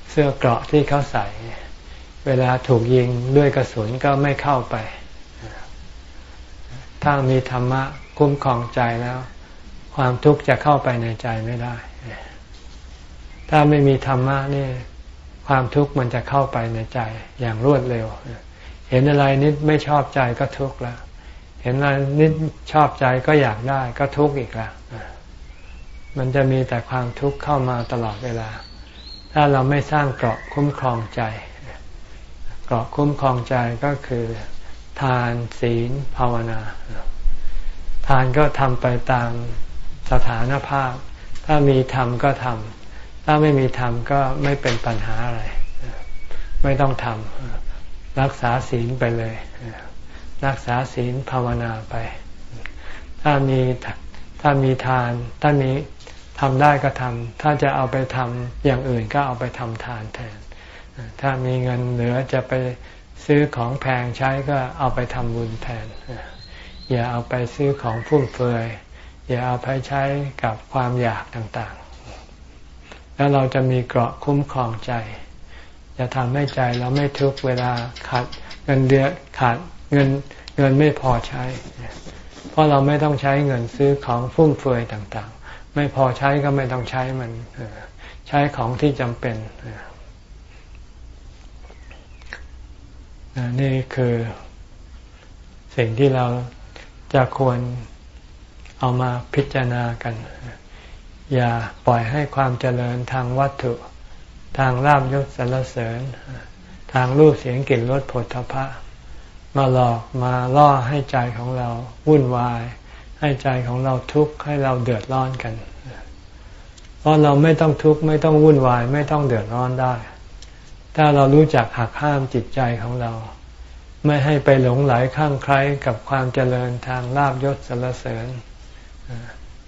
เสื้อเกราะที่เขาใส่ เวลาถูกยิงด้วยกระสุนก็ไม่เข้าไป ถ้ามีธรรมะคุ้มครองใจแล้ว ความทุกข์จะเข้าไปในใจไม่ได้ ถ้าไม่มีธรรมะนี่ ความทุกข์มันจะเข้าไปในใจอย่างรวดเร็ว เห็นอะไรนิดไม่ชอบใจก็ทุกข์แล้ว เห็นอะไรนิดชอบใจก็อยากได้ก็ทุกข์อีกแล้วมันจะมีแต่ความทุกข์เข้ามาตลอดเวลา ถ้าเราไม่สร้างเกราะคุ้มครองใจ กราะคุ้มครองใจก็คือ ทานศีลภาวนา ทานก็ทำไปตามสถานภาพ ถ้ามีทำก็ทำถ้าไม่มีทำก็ไม่เป็นปัญหาอะไร ไม่ต้องทำรักษาศีลไปเลย รักษาศีลภาวนาไป ถ้ามีถ้ามีทาน ถ้ามีทำได้ก็ทำถ้าจะเอาไปทำอย่างอื่นก็เอาไปทำทานแทน ถ้ามีเงินเหลือจะไปซื้อของแพงใช้ก็เอาไปทำบุญแทน อย่าเอาไปซื้อของฟุ่มเฟือย อย่าเอาไปใช้กับความอยากต่างๆ แล้วเราจะมีเกราะคุ้มครองใจ จะทำให้ใจเราไม่ทุกเวลาขาดเงินเดือนขาดเงินเงินไม่พอใช้ เพราะเราไม่ต้องใช้เงินซื้อของฟุ่มเฟือยต่างๆ ไม่พอใช้ก็ไม่ต้องใช้มัน ใช้ของที่จำเป็น นี่คือสิ่งที่เราจะควรเอามาพิจารณากัน อย่าปล่อยให้ความเจริญทางวัตถุ ทางลาบยศสรรเสริญ ทางรูปเสียงกลิ่นรสผลทพะ มาหลอกมาล่อให้ใจของเราวุ่นวาย ให้ใจของเราทุกข์ให้เราเดือดร้อนกัน เพราะเราไม่ต้องทุกข์ไม่ต้องวุ่นวาย ไม่ต้องเดือดร้อนได้ ถ้าเรารู้จักหักห้ามจิตใจของเรา ไม่ให้ไปหลงไหลข้างใครกับความเจริญทางลาบยศสรรเสริญ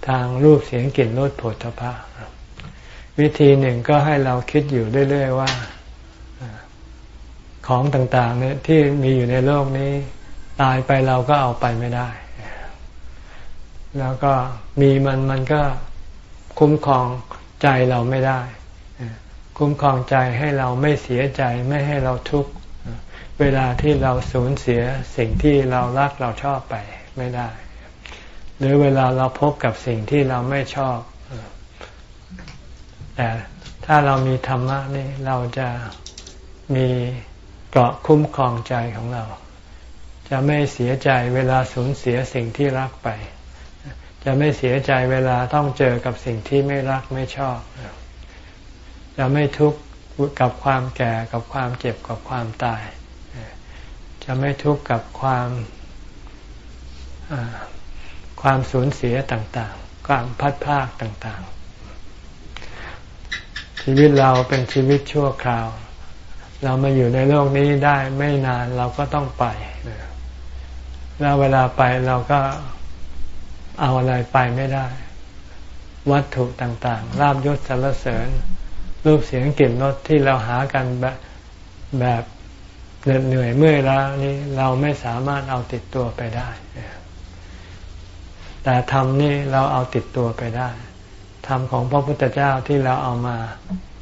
ทางรูปเสียงกลิ่นรสผลพะวิธีหนึ่งก็ให้เราคิดอยู่เรื่อย ๆ ว่าของต่างๆเนี่ยที่มีอยู่ในโลกนี้ ตายไปเราก็เอาไปไม่ได้ แล้วก็มีมันมันก็คุ้มครองใจเราไม่ได้ คุ้มครองใจให้เราไม่เสียใจไม่ให้เราทุกข์เวลาที่เราสูญเสียสิ่งที่เรารักเราชอบไปไม่ได้ หรือเวลาเราพบกับสิ่งที่เราไม่ชอบ แต่ถ้าเรามีธรรมะนี่เราจะมีเกาะคุ้มครองใจของเรา จะไม่เสียใจเวลาสูญเสียสิ่งที่รักไป จะไม่เสียใจเวลาต้องเจอกับสิ่งที่ไม่รักไม่ชอบ จะไม่ทุกข์กับความแก่กับความเจ็บกับความตาย จะไม่ทุกข์กับความความสูญเสียต่างๆ ความพัดพากต่างๆ ชีวิตเราเป็นชีวิตชั่วคราว เรามาอยู่ในโลกนี้ได้ไม่นานเราก็ต้องไป แล้วเวลาไปเราก็เอาอะไรไปไม่ได้ วัตถุต่างๆลาบยศสรรเสริญ รูปเสียงกลิ่นรสที่เราหากันแบบแบบเหนื่อยเมื่อยล้านี้เราไม่สามารถเอาติดตัวไปได้ แต่ธรรมนี่เราเอาติดตัวไปได้ธรรมของพระพุทธเจ้าที่เราเอามา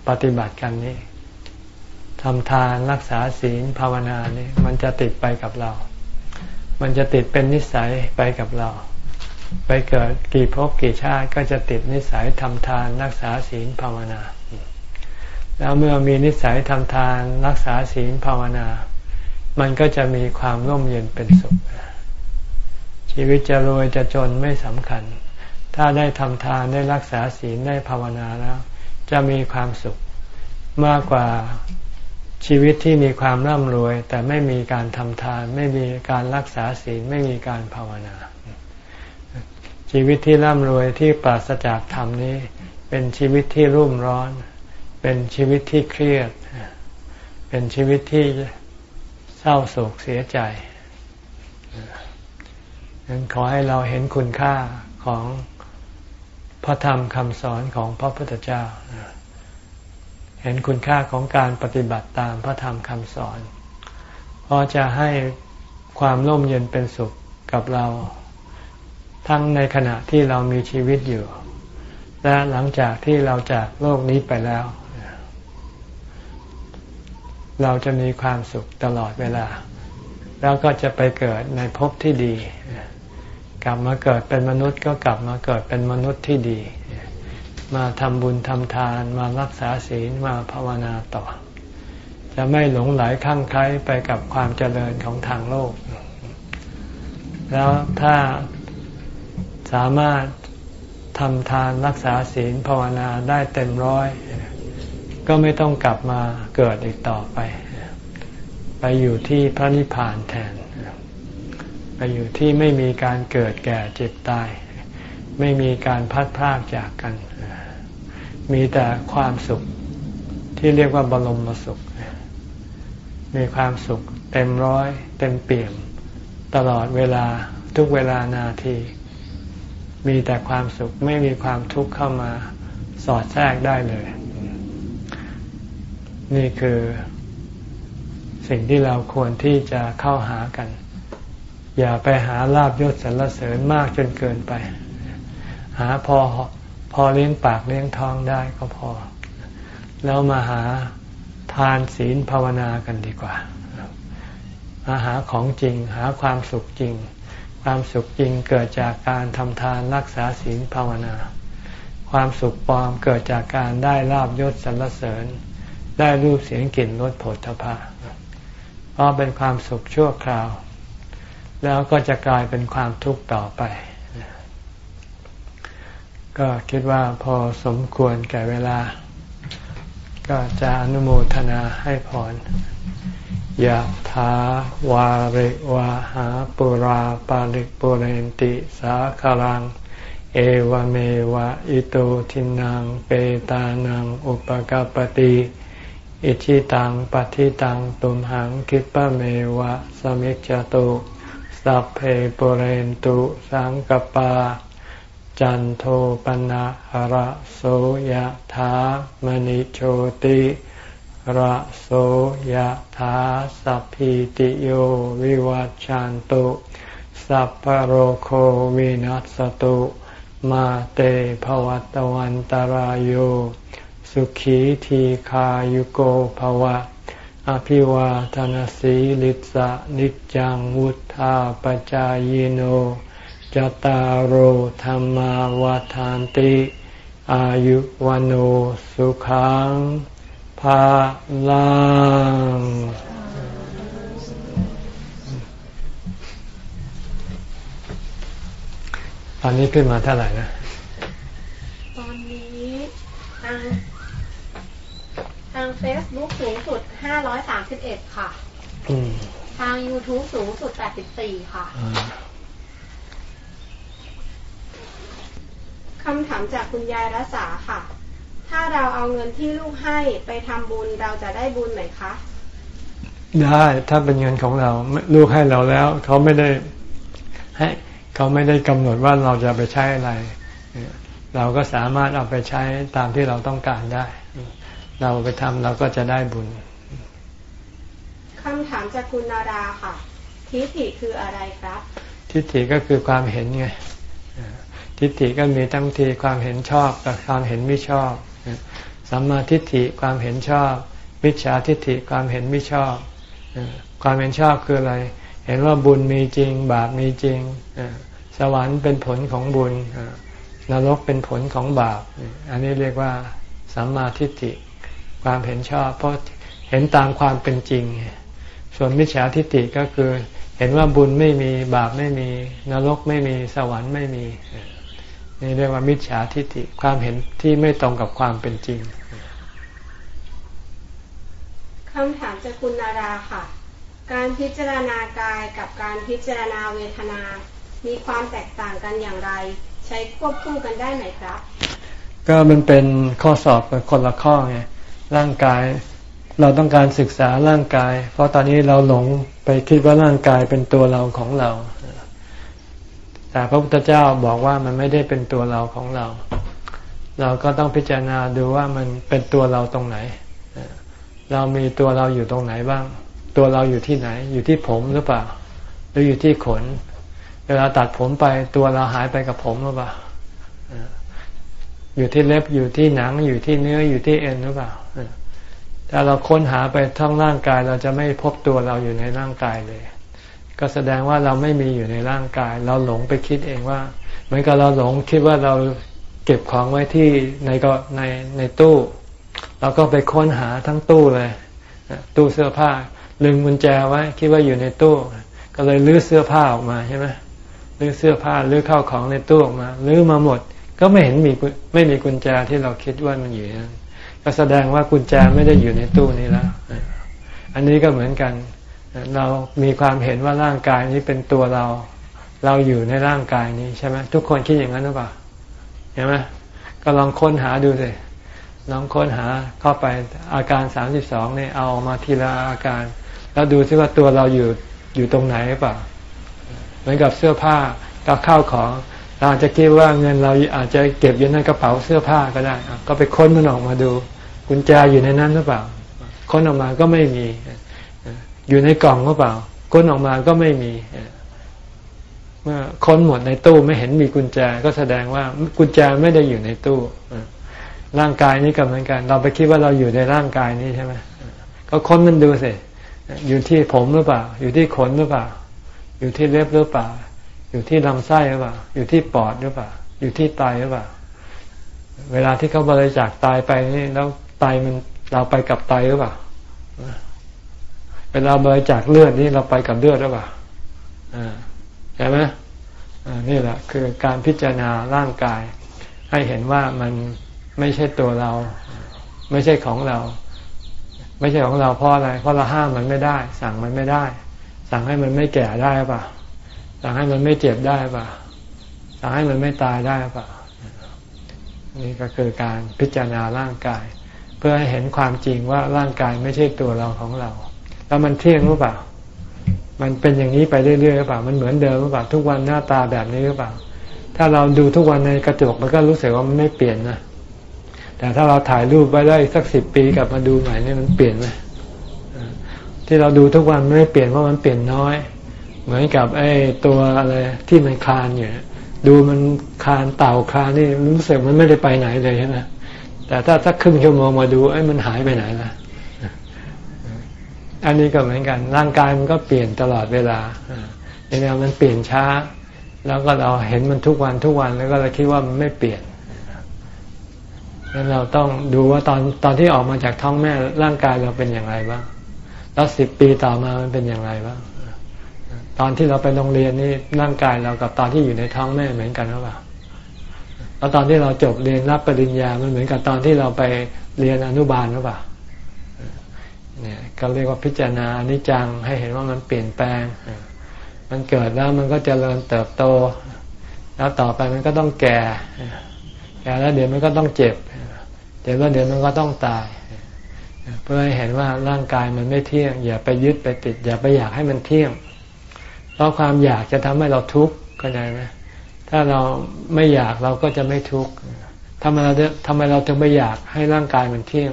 ปฏิบัติกันนี่ทำทานรักษาศีลภาวนานี่มันจะติดไปกับเรา มันจะติดเป็นนิสัยไปกับเรา ไปเกิดกี่ภพกี่ชาติก็จะติดนิสัยทำทานรักษาศีลภาวนา แล้วเมื่อมีนิสัยทำทานรักษาศีลภาวนา มันก็จะมีความร่มเย็นเป็นสุข ชีวิตจะรวยจะจนไม่สำคัญ ถ้าได้ทำทานได้รักษาศีลได้ภาวนาแล้ว จะมีความสุขมากกว่าชีวิตที่มีความร่ำรวย แต่ไม่มีการทำทาน ไม่มีการรักษาศีลไม่มีการภาวนา ชีวิตที่ร่ำรวยที่ปราศจากธรรมนี้ เป็นชีวิตที่รุ่มร้อน เป็นชีวิตที่เครียด เป็นชีวิตที่เศร้าโศกเสียใจนั้นขอให้เราเห็นคุณค่าของพระธรรมคำสอนของพระพุทธเจ้า เห็นคุณค่าของการปฏิบัติตามพระธรรมคำสอน เพราะจะให้ความร่มเย็นเป็นสุขกับเรา ทั้งในขณะที่เรามีชีวิตอยู่ และหลังจากที่เราจากโลกนี้ไปแล้ว เราจะมีความสุขตลอดเวลา แล้วก็จะไปเกิดในภพที่ดี กลับมาเกิดเป็นมนุษย์ก็กลับมาเกิดเป็นมนุษย์ที่ดี มาทำบุญทำทานมารักษาศีลมาภาวนาต่อ จะไม่หลงไหลข้างใครไปกับความเจริญของทางโลก แล้วถ้าสามารถทำทานรักษาศีลภาวนาได้เต็มร้อย ก็ไม่ต้องกลับมาเกิดอีกต่อไป ไปอยู่ที่พระนิพพานแทน ไปอยู่ที่ไม่มีการเกิดแก่เจ็บตาย ไม่มีการพัดพากจากกัน มีแต่ความสุขที่เรียกว่าบรมสุข มีความสุขเต็มร้อย เต็มเปี่ยม ตลอดเวลาทุกเวลานาที มีแต่ความสุขไม่มีความทุกข์เข้ามาสอดแทรกได้เลย นี่คือสิ่งที่เราควรที่จะเข้าหากัน อย่าไปหาลาบยศสรรเสริญมากจนเกินไป หาพอพอเลี้ยงปากเลี้ยงท้องได้ก็พอ แล้วมาหาทานศีลภาวนากันดีกว่ามาหาของจริง หาความสุขจริง ความสุขจริงเกิดจากการทำทานรักษาศีลภาวนา ความสุขปลอมเกิดจากการได้ลาบยศสรรเสริญ ได้รูปเสียงกลิ่นรสผลทพะเพราะเป็นความสุขชั่วคราว แล้วก็จะกลายเป็นความทุกข์ต่อไป ก็คิดว่าพอสมควรแก่เวลา ก็จะอนุโมทนาให้พรยะถาวาริวาหาปุราปาริปุเรนติสาคารัง เอวเมวะอิโตทินังเปตานังอุปกาปติ อิชิตังปฏิตังตุมหังคิปะเมวะสมิจจตุสัพเพปุเรนตุสังกปา จันโทปนะหระโสยธามณิโชติระโสยธาสัพพิติโยวิวัจจันตุสัพพโรโควินัสตุ มาเตภวัตวันตารโย สุขีทีขายุโกภวะ อภิวาทนสีลิสะนิจังวุธาปจายโนจตารโหธรรมาวาทานติ อายุวันโอสุขังภาลังตอนนี้ขึ้นมาเท่าไหร่นะ ตอนนี้ ทางทางเฟซบุ๊กสูงสุด 531 ค่ะ ทาง YouTube สูงสุด 84 ค่ะ คำถามจากคุณยายรัษาค่ะ ถ้าเราเอาเงินที่ลูกให้ไปทำบุญเราจะได้บุญไหมคะ ได้ถ้าเป็นเงินของเราลูกให้เราแล้ว เขาไม่ได้ให้เขาไม่ได้กำหนดว่าเราจะไปใช้อะไร เราก็สามารถเอาไปใช้ตามที่เราต้องการได้ เราไปทำเราก็จะได้บุญคำถามจากคุณนาราค่ะทิฏฐิคืออะไรครับ ทิฏฐิก็คือความเห็นไงทิฏฐิก็มีทั้งทีความเห็นชอบกับความเห็นไม่ชอบสัมมาทิฏฐิความเห็นชอบมิจฉาทิฏฐิความเห็นไม่ชอบความเห็นชอบคืออะไร เห็นว่าบุญมีจริง บาปมีจริงสวรรค์เป็นผลของบุญนรกเป็นผลของบาป อันนี้เรียกว่าสัมมาทิฏฐิ ความเห็นชอบ เพราะเห็นตามความเป็นจริง ส่วนมิจฉาทิฏฐิก็คือเห็นว่าบุญไม่มีบาปไม่มีนรกไม่มีสวรรค์ไม่มีนี่เรียกว่ามิจฉาทิฏฐิความเห็นที่ไม่ตรงกับความเป็นจริงคำถามจากคุณนาราค่ะ การพิจารณากายกับการพิจารณาเวทนา มีความแตกต่างกันอย่างไร ใช้ควบคู่กันได้ไหมครับ ก็มันเป็นข้อสอบเป็นคนละข้อไง ร่างกาย เราต้องการศึกษาร่างกาย เพราะตอนนี้เราหลงไปคิดว่าร่างกายเป็นตัวเราของเรา แต่พระพุทธเจ้าบอกว่ามันไม่ได้เป็นตัวเราของเรา เราก็ต้องพิจารณาดูว่ามันเป็นตัวเราตรงไหน เรามีตัวเราอยู่ตรงไหนบ้าง ตัวเราอยู่ที่ไหน อยู่ที่ผมหรือเปล่า หรืออยู่ที่ขน เวลาตัดผมไปตัวเราหายไปกับผมหรือเปล่าอยู่ที่เล็บอยู่ที่หนังอยู่ที่เนื้ออยู่ที่เอ็นหรือเปล่า ถ้าเราค้นหาไปทั้งร่างกายเราจะไม่พบตัวเราอยู่ในร่างกายเลย ก็แสดงว่าเราไม่มีอยู่ในร่างกาย เราหลงไปคิดเองว่า เหมือนกับเราหลงคิดว่าเราเก็บของไว้ที่ในก็ในในตู้เราก็ไปค้นหาทั้งตู้เลย ตู้เสื้อผ้าลืมกุญแจไว้คิดว่าอยู่ในตู้ ก็เลยลื้อเสื้อผ้าออกมาใช่ไหมลื้อเสื้อผ้าลื้อเข้าของในตู้ออกมาลื้อมาหมด ก็ไม่เห็นมีไม่มีกุญแจที่เราคิดว่ามันอยู่นั้น ก็แสดงว่ากุญแจไม่ได้อยู่ในตู้นี้แล้ว อันนี้ก็เหมือนกัน เรามีความเห็นว่าร่างกายนี้เป็นตัวเรา เราอยู่ในร่างกายนี้ใช่ไหมทุกคนคิดอย่างนั้นหรือเปล่าเห็นไหมก็ลองค้นหาดูสิลองค้นหาเข้าไปอาการสามสิบสองเนี่ยเอามาทีละอาการ แล้วดูซิว่าตัวเราอยู่อยู่ตรงไหนหรือเปล่า เหมือนกับเสื้อผ้ากับข้าวของ เราอาจจะคิดว่าเงินเราอาจจะเก็บอยู่ในกระเป๋าเสื้อผ้าก็ได้ ก็ไปค้นมันออกมาดู กุญแจอยู่ในนั้นหรือเปล่า ค้นออกมาก็ไม่มี อยู่ในกล่องหรือเปล่า ค้นออกมาก็ไม่มีเมื่อค้นหมดในตู้ไม่เห็นมีกุญแจก็แสดงว่ากุญแจไม่ได้อยู่ในตู้ร่างกายนี้ก็เหมือนกัน เราไปคิดว่าเราอยู่ในร่างกายนี้ใช่ไหมก็ค้นมันดูสิอยู่ที่ผมหรือเปล่า อยู่ที่ขนหรือเปล่า อยู่ที่เล็บหรือเปล่า อยู่ที่ลำไส้หรือเปล่า อยู่ที่ปอดหรือเปล่า อยู่ที่ไตหรือเปล่า เวลาที่เขาบริจาคตายไปนี่แล้วไตมันเราไปกับไตหรือเปล่า เวลาบริจาคเลือดนี่เราไปกับเลือดหรือเปล่าใช่ไหมนี่แหละคือการพิจารณาร่างกาย ให้เห็นว่ามันไม่ใช่ตัวเรา ไม่ใช่ของเรา ไม่ใช่ของเราเพราะอะไร เพราะเราห้ามมันไม่ได้ สั่งมันไม่ได้ สั่งให้มันไม่แก่ได้ป่ะ สั่งให้มันไม่เจ็บได้ป่ะสั่งให้มันไม่ตายได้ป่ะนี่ก็คือการพิจารณาร่างกาย เพื่อให้เห็นความจริงว่าร่างกายไม่ใช่ตัวเราของเรา แล้วมันเที่ยงหรือเปล่า มันเป็นอย่างนี้ไปเรื่อยๆหรือเปล่า มันเหมือนเดิมหรือเปล่า ทุกวันหน้าตาแบบนี้หรือเปล่า ถ้าเราดูทุกวันในกระจกมันก็รู้สึกว่ามันไม่เปลี่ยนนะ แต่ถ้าเราถ่ายรูปไว้ได้สักสิบปีกลับมาดูใหม่นี่มันเปลี่ยนไหมที่เราดูทุกวันไม่เปลี่ยนเพราะมันเปลี่ยนน้อย เหมือนกับไอ้ตัวอะไรที่มันคลานอยู่ดูมันคลานเต่าคลานนี่รู้สึกมันไม่ได้ไปไหนเลยใช่ไหมแต่ถ้าสักครึ่งชั่วโมงมาดูไอ้มันหายไปไหนละอันนี้ก็เหมือนกัน ร่างกายมันก็เปลี่ยนตลอดเวลาอย่างนี้มันเปลี่ยนช้า แล้วก็เราเห็นมันทุกวันทุกวันแล้วก็เราคิดว่ามันไม่เปลี่ยนดังนั้นเราต้องดูว่าตอนตอนที่ออกมาจากท้องแม่ร่างกายเราเป็นอย่างไรบ้างแล้วสิบปีต่อมามันเป็นอย่างไรบ้าง ตอนที่เราไปโรงเรียนนี่ร่างกายเรากับตอนที่อยู่ในท้องแม่เหมือนกันหรือเปล่าแล้วตอนที่เราจบเรียนรับปริญญา มันเหมือนกับตอนที่เราไปเรียนอนุบาลหรือเปล่าเนี่ยก็เรียกว่าพิจารณาอนิจจังให้เห็นว่ามันเปลี่ยนแปลง มันเกิดแล้วมันก็จเจริญเติบโต แล้วต่อไปมันก็ต้องแก่แก่แล้วเดี๋ยวมันก็ต้องเจ็บ เดี๋ยวก็เดี๋ยวมันก็ต้องตาย เพื่อให้เห็นว่าร่างกายมันไม่เที่ยง อย่าไปยึดไปติด อย่าไปอยากให้มันเที่ยง ราะความอยากจะทำให้เราทุกข์เข้าใจไหมถ้าเราไม่อยากเราก็จะไม่ทุกข์ทำไมเราทำไมเราถึงไม่อยากให้ร่างกายมันเที่ยง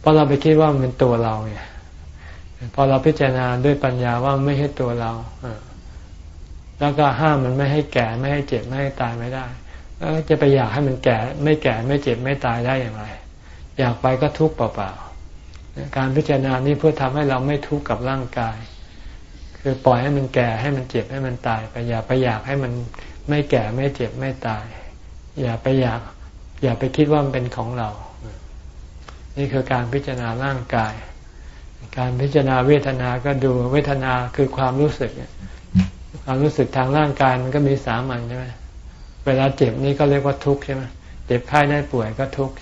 เพราะเราไปคิดว่ามันเป็นตัวเราไงพอเราพิจารณาด้วยปัญญาว่าไม่ใช่ตัวเราแล้วก็ห้ามมันไม่ให้แก่ไม่ให้เจ็บไม่ให้ตายไม่ได้จะไปอยากให้มันแก่ ไม่แก่ไม่เจ็บไม่ตายได้อย่างไร อยากไปก็ทุกข์เปล่าๆการพิจารณานี้เพื่อทำให้เราไม่ทุกข์กับร่างกาย คือปล่อยให้มันแก่ให้มันเจ็บให้มันตายไปอย่าไปอยากให้มันไม่แก่ไม่เจ็บไม่ตาย อย่าไปอยาก อย่าไปคิดว่ามันเป็นของเรา นี่คือการพิจารณาร่างกาย การพิจารณาเวทนาก็ดูเวทนาคือความรู้สึกความรู้สึกทางร่างกายมันก็มีสามัญใช่ไหมเวลาเจ็บนี่ก็เรียกว่าทุกข์ใช่ไหมเจ็บไข้ได้ป่วยก็ทุกข์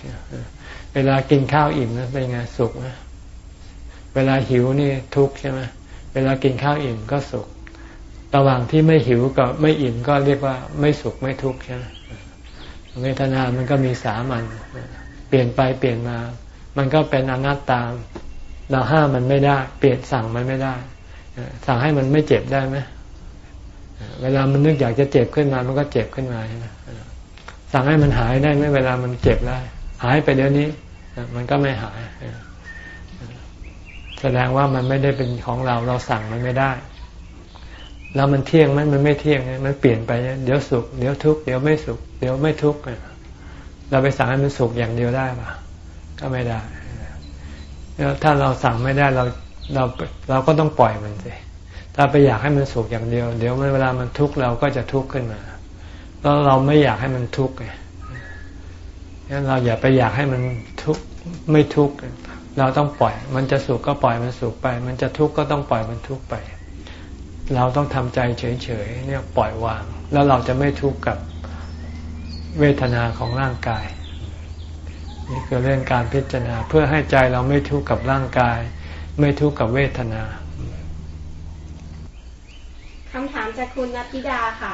เวลากินข้าวอิ่มนะเป็นไงสุขไหมเวลาหิวนี่ทุกข์ใช่ไหม เวลากินข้าวอิ่มก็สุข ระหว่างที่ไม่หิวกับไม่อิ่มก็เรียกว่าไม่สุขไม่ทุกข์ใช่ไหมเวทนามันก็มีสามัญเปลี่ยนไปเปลี่ยนมา มันก็เป็นอนัตตา เราห้ามมันไม่ได้ เปลี่ยนสั่งมันไม่ได้ สั่งให้มันไม่เจ็บได้ไหมเวลามันนึกอยากจะเจ็บขึ้นมา มันก็เจ็บขึ้นมาใช่ไหมสั่งให้มันหายได้ไหมเวลามันเจ็บได้ หายไปเดี๋ยวนี้ มันก็ไม่หาย แสดงว่ามันไม่ได้เป็นของเราเราสั่งมันไม่ได้ แล้วมันเที่ยงมันมันไม่เที่ยงมันเปลี่ยนไปเดี๋ยวสุขเดี๋ยวทุกข์เดี๋ยวไม่สุขเดี๋ยวไม่ทุกข์เราไปสั่งให้มันสุขอย่างเดียวได้ปะก็ไม่ได้แล้วถ้าเราสั่งไม่ได้เราเราเราก็ต้องปล่อยมันสิถ้าไปอยากให้มันสุขอย่างเดียว เดี๋ยวเวลามันทุกข์เราก็จะทุกข์ขึ้นมาแล้วเราไม่อยากให้มันทุกข์ไงงั้นเราอย่าไปอยากให้มันทุกข์ไม่ทุกข์ เราต้องปล่อย มันจะสุขก็ปล่อยมันสุขไป มันจะทุกข์ก็ต้องปล่อยมันทุกข์ไป เราต้องทำใจเฉยๆเนี่ยปล่อยวาง แล้วเราจะไม่ทุกข์กับเวทนาของร่างกาย นี่คือเรื่องการพิจารณาเพื่อให้ใจเราไม่ทุกข์กับร่างกาย ไม่ทุกข์กับเวทนาคำถามจากคุณนัทธิดาค่ะ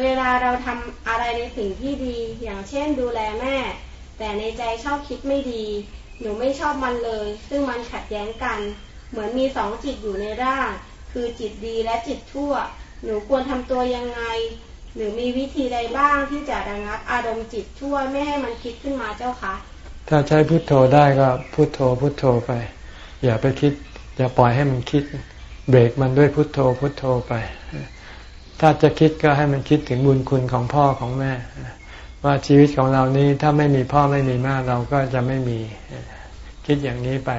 เวลาเราทำอะไรในสิ่งที่ดี อย่างเช่นดูแลแม่ แต่ในใจชอบคิดไม่ดี หนูไม่ชอบมันเลย ซึ่งมันขัดแย้งกัน เหมือนมีสองจิตอยู่ในร่าง คือจิตดีและจิตชั่ว หนูควรทำตัวยังไง หรือมีวิธีใดบ้างที่จะระงับอารมณ์จิตชั่วไม่ให้มันคิดขึ้นมาเจ้าคะ ถ้าใช้พุทโธได้ก็พุทโธพุทโธไป อย่าไปคิด อย่าปล่อยให้มันคิด เบรกมันด้วยพุทโธพุทโธไป ถ้าจะคิดก็ให้มันคิดถึงบุญคุณของพ่อของแม่ ว่าชีวิตของเรานี้ถ้าไม่มีพ่อไม่มีแม่เราก็จะไม่มี คิดอย่างนี้ไป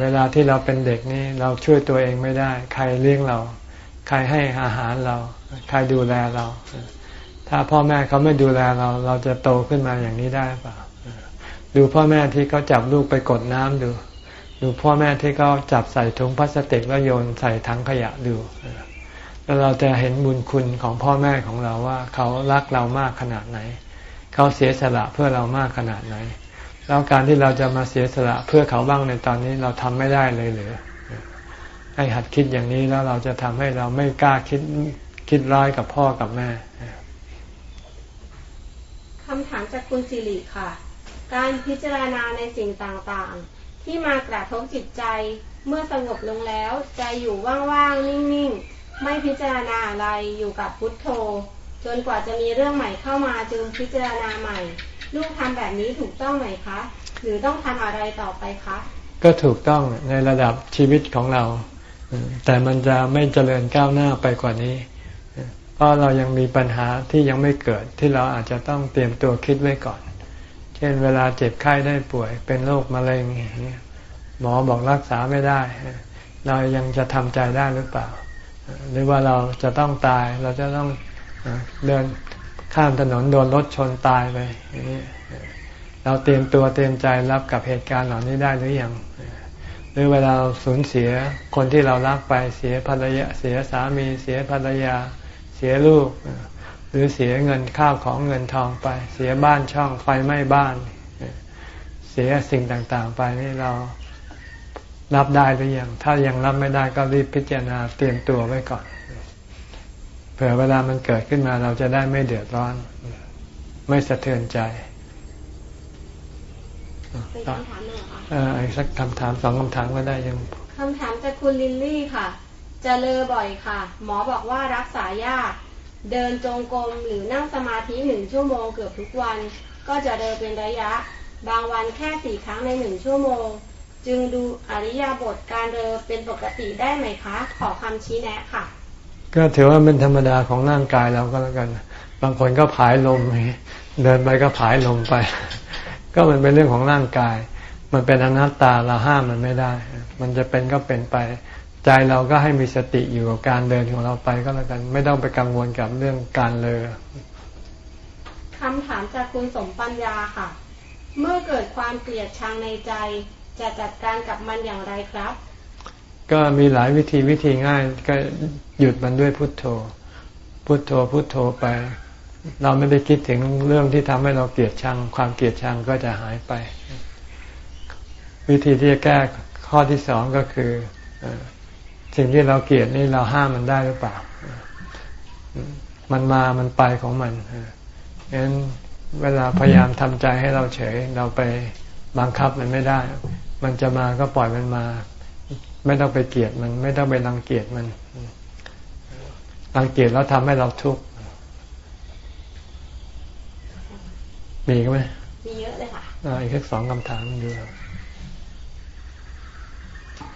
เวลาที่เราเป็นเด็กนี่เราช่วยตัวเองไม่ได้ ใครเลี้ยงเรา ใครให้อาหารเรา ใครดูแลเรา ถ้าพ่อแม่เขาไม่ดูแลเรา เราจะโตขึ้นมาอย่างนี้ได้เปล่าดูพ่อแม่ที่เขาจับลูกไปกดน้ำดู ดูพ่อแม่ที่เขาจับใส่ถุงพลาสติกแล้วโยนใส่ถังขยะดูแล้วเราจะเห็นบุญคุณของพ่อแม่ของเราว่า เขารักเรามากขนาดไหน เขาเสียสละเพื่อเรามากขนาดไหน แล้วการที่เราจะมาเสียสละเพื่อเขาบ้างในตอนนี้เราทำไม่ได้เลยหรือให้หัดคิดอย่างนี้แล้วเราจะทำให้เราไม่กล้าคิดคิดร้ายกับพ่อกับแม่คำถามจากคุณสิริค่ะ การพิจารณาในสิ่งต่างๆ ที่มากระทบจิตใจเมื่อสงบลงแล้ว ใจอยู่ว่างๆ นิ่งๆ ไม่พิจารณาอะไรอยู่กับพุทโธ จนกว่าจะมีเรื่องใหม่เข้ามาจึงพิจารณาใหม่ ลูกทำแบบนี้ถูกต้องไหมคะ หรือต้องทำอะไรต่อไปคะ ก็ถูกต้องในระดับชีวิตของเรา แต่มันจะไม่เจริญก้าวหน้าไปกว่านี้ เพราะเรายังมีปัญหาที่ยังไม่เกิดที่เราอาจจะต้องเตรียมตัวคิดไว้ก่อน เช่นเวลาเจ็บไข้ได้ป่วย เป็นโรคมะเร็งอย่างนี้หมอบอกรักษาไม่ได้ เรายังจะทำใจได้หรือเปล่า หรือว่าเราจะต้องตายเราจะต้อง เดินข้ามถนนโดนรถชนตายไปเราเตรียมตัวเตรียมใจรับกับเหตุการณ์เหล่านี้ได้หรือยังหรือเวลาสูญเสียคนที่เรารักไปเสียภรรยาเสียสามีเสียภรรยาเสียลูก หรือเสียเงินข้าวของเงินทองไป เสียบ้านช่องไฟไหม้บ้าน เสียสิ่งต่างๆ ไปนี่เรารับได้หรือยังถ้ายังรับไม่ได้ก็รีบพิจารณาเตรียมตัวไว้ก่อน ผื่อเวลามันเกิดขึ้นมาเราจะได้ไม่เดือดร้อน ไม่สะเทือนใจเป็นคำถามหนึ่งค่ะอีกสักคำถามสองคำถามก็ได้ยังคำถามจากคุณลิลลี่ค่ะ จะเลอบ่อยค่ะ หมอบอกว่ารักษายาก เดินจงกรมหรือนั่งสมาธิหนึ่งชั่วโมงเกือบทุกวัน ก็จะเดินเป็นระยะ บางวันแค่สี่ครั้งในหนึ่งชั่วโมง จึงดูอริยาบทการเดินเป็นปกติได้ไหมคะ ขอคำชี้แนะค่ะ ก็ถือว่าเป็นธรรมดาของร่างกายเราก็แล้วกัน บางคนก็ผายลมเดินไปก็ผายลมไป ก็มันเป็นเรื่องของร่างกาย มันเป็นอนัตตาเราห้ามมันไม่ได้ มันจะเป็นก็เป็นไป ใจเราก็ให้มีสติอยู่กับการเดินของเราไปก็แล้วกัน ไม่ต้องไปกังวลกับเรื่องการเลอคำถามจากคุณสมปัญญาค่ะ เมื่อเกิดความเกลียดชังในใจ จะจัดการกับมันอย่างไรครับ ก็มีหลายวิธีวิธีง่าย ก็หยุดมันด้วยพุทโธ พุทโธพุทโธไป เราไม่ได้คิดถึงเรื่องที่ทำให้เราเกลียดชัง ความเกลียดชังก็จะหายไป วิธีที่จะแก้ข้อที่สองก็คือสิ่งที่เราเกลียดนี่เราห้ามมันได้หรือเปล่า มันมามันไปของมันฉะนั้นเวลาพยายามทำใจให้เราเฉย เราไปบังคับมันไม่ได้ มันจะมาก็ปล่อยมันมา ไม่ต้องไปเกลียดมัน ไม่ต้องไปรังเกียจมันรังเกียจแล้วทำให้เราทุกข์มีไหมมีเยอะเลยค่ะอีกแค่สองคำถามดู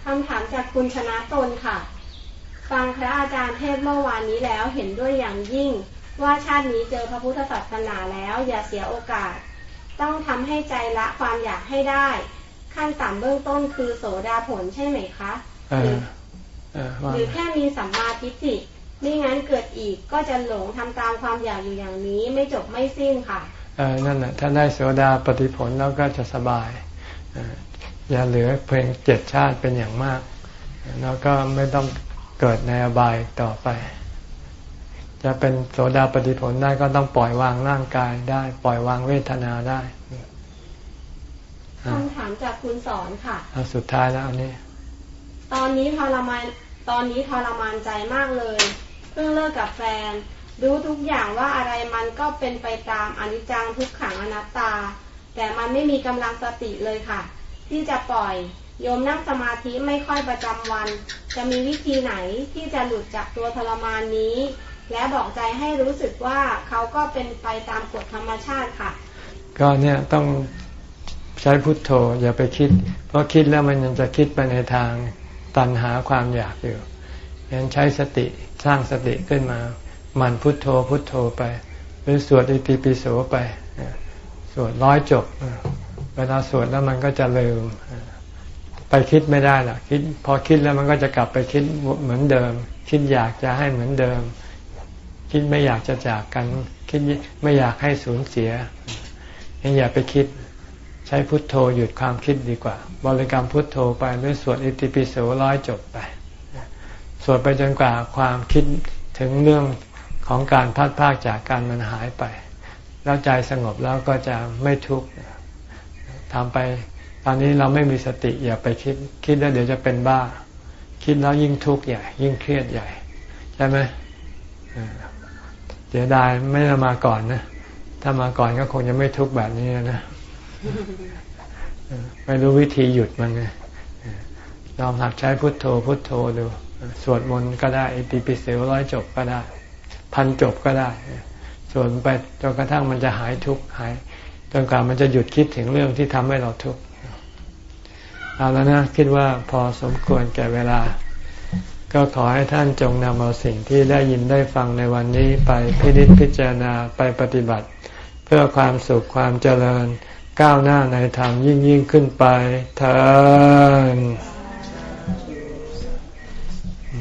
คำถามจากคุณชนะตนค่ะ ฟังพระอาจารย์เทศเมื่อวานนี้แล้วเห็นด้วยอย่างยิ่ง ว่าชาตินี้เจอพระพุทธศาสนาแล้ว อย่าเสียโอกาส ต้องทำให้ใจละความอยากให้ได้ ขั้นต่ำเบื้องต้นคือโสดาผลใช่ไหมคะหรือหรือแค่มีสัมมาทิฏฐิไม่งั้นเกิดอีกก็จะหลงทำตามความอยากอยู่อย่างนี้ไม่จบไม่สิ้นค่ะเออนั่นแหละถ้าได้โสดาปฏิผลแล้วก็จะสบายอย่าเหลือเพียงเจ็ดชาติเป็นอย่างมาก แล้วก็ไม่ต้องเกิดในอบายต่อไป จะเป็นโสดาปฏิผลได้ก็ต้องปล่อยวางร่างกายได้ ปล่อยวางเวทนาได้ คำถามจากคุณสอนค่ะเอาสุดท้ายแล้วอันนี้ตอนนี้ทรมานตอนนี้ทรมานใจมากเลย เพิ่งเลิกกับแฟน รู้ทุกอย่างว่าอะไรมันก็เป็นไปตามอนิจจังทุกขังอนัตตา แต่มันไม่มีกำลังสติเลยค่ะ ที่จะปล่อยโยมนั่งสมาธิไม่ค่อยประจำวัน จะมีวิธีไหนที่จะหลุดจากตัวทรมานนี้ และบอกใจให้รู้สึกว่าเขาก็เป็นไปตามกฎธรรมชาติค่ะ ก็เนี่ยต้องใช้พุทโธ อย่าไปคิด เพราะคิดแล้วมันยังจะคิดไปในทางตันหาความอยากอยู่ยังใช้สติสร้างสติขึ้นมามันพุทโธพุทโธไป หรือสวดอิติปิโสไปสวดร้อยจบ เวลาสวดแล้วมันก็จะลืมไปคิดไม่ได้หรอกคิด พอคิดแล้วมันก็จะกลับไปคิดเหมือนเดิม คิดอยากจะให้เหมือนเดิม คิดไม่อยากจะจากกัน คิดไม่อยากให้สูญเสียอย่าไปคิด ใช้พุทโธหยุดความคิดดีกว่า บริกรรมพุทโธไปหรือสวดอิติปิโสร้อยจบไปสวดไปจนกว่าความคิดถึงเรื่องของการพัดพากจากการมันหายไป แล้วใจสงบแล้วก็จะไม่ทุกข์ทำไปตอนนี้เราไม่มีสติอย่าไปคิด คิดแล้วเดี๋ยวจะเป็นบ้า คิดแล้วยิ่งทุกข์ใหญ่ ยิ่งเครียดใหญ่ ใช่ไหมเสียดายไม่ได้มาก่อนนะ ถ้ามาก่อนก็คงจะไม่ทุกข์แบบนี้นะ ไม่รู้วิธีหยุดมันไงลองหัดใช้พุทโธ พุทโธดูสวดมนต์ก็ได้อิติปิเสวร้อยจบก็ได้ พันจบก็ได้สวดไปจนกระทั่งมันจะหายทุกข์หายจนกว่ามันจะหยุดคิดถึงเรื่องที่ทำให้เราทุกข์เอาแล้วนะคิดว่าพอสมควรแก่เวลา ก็ขอให้ท่านจงนำเอาสิ่งที่ได้ยินได้ฟังในวันนี้ไปพิจิตพิจารณาไปปฏิบัติ เพื่อความสุขความเจริญ ก้าวหน้าในธรรมยิ่งยิ่งขึ้นไปเถิด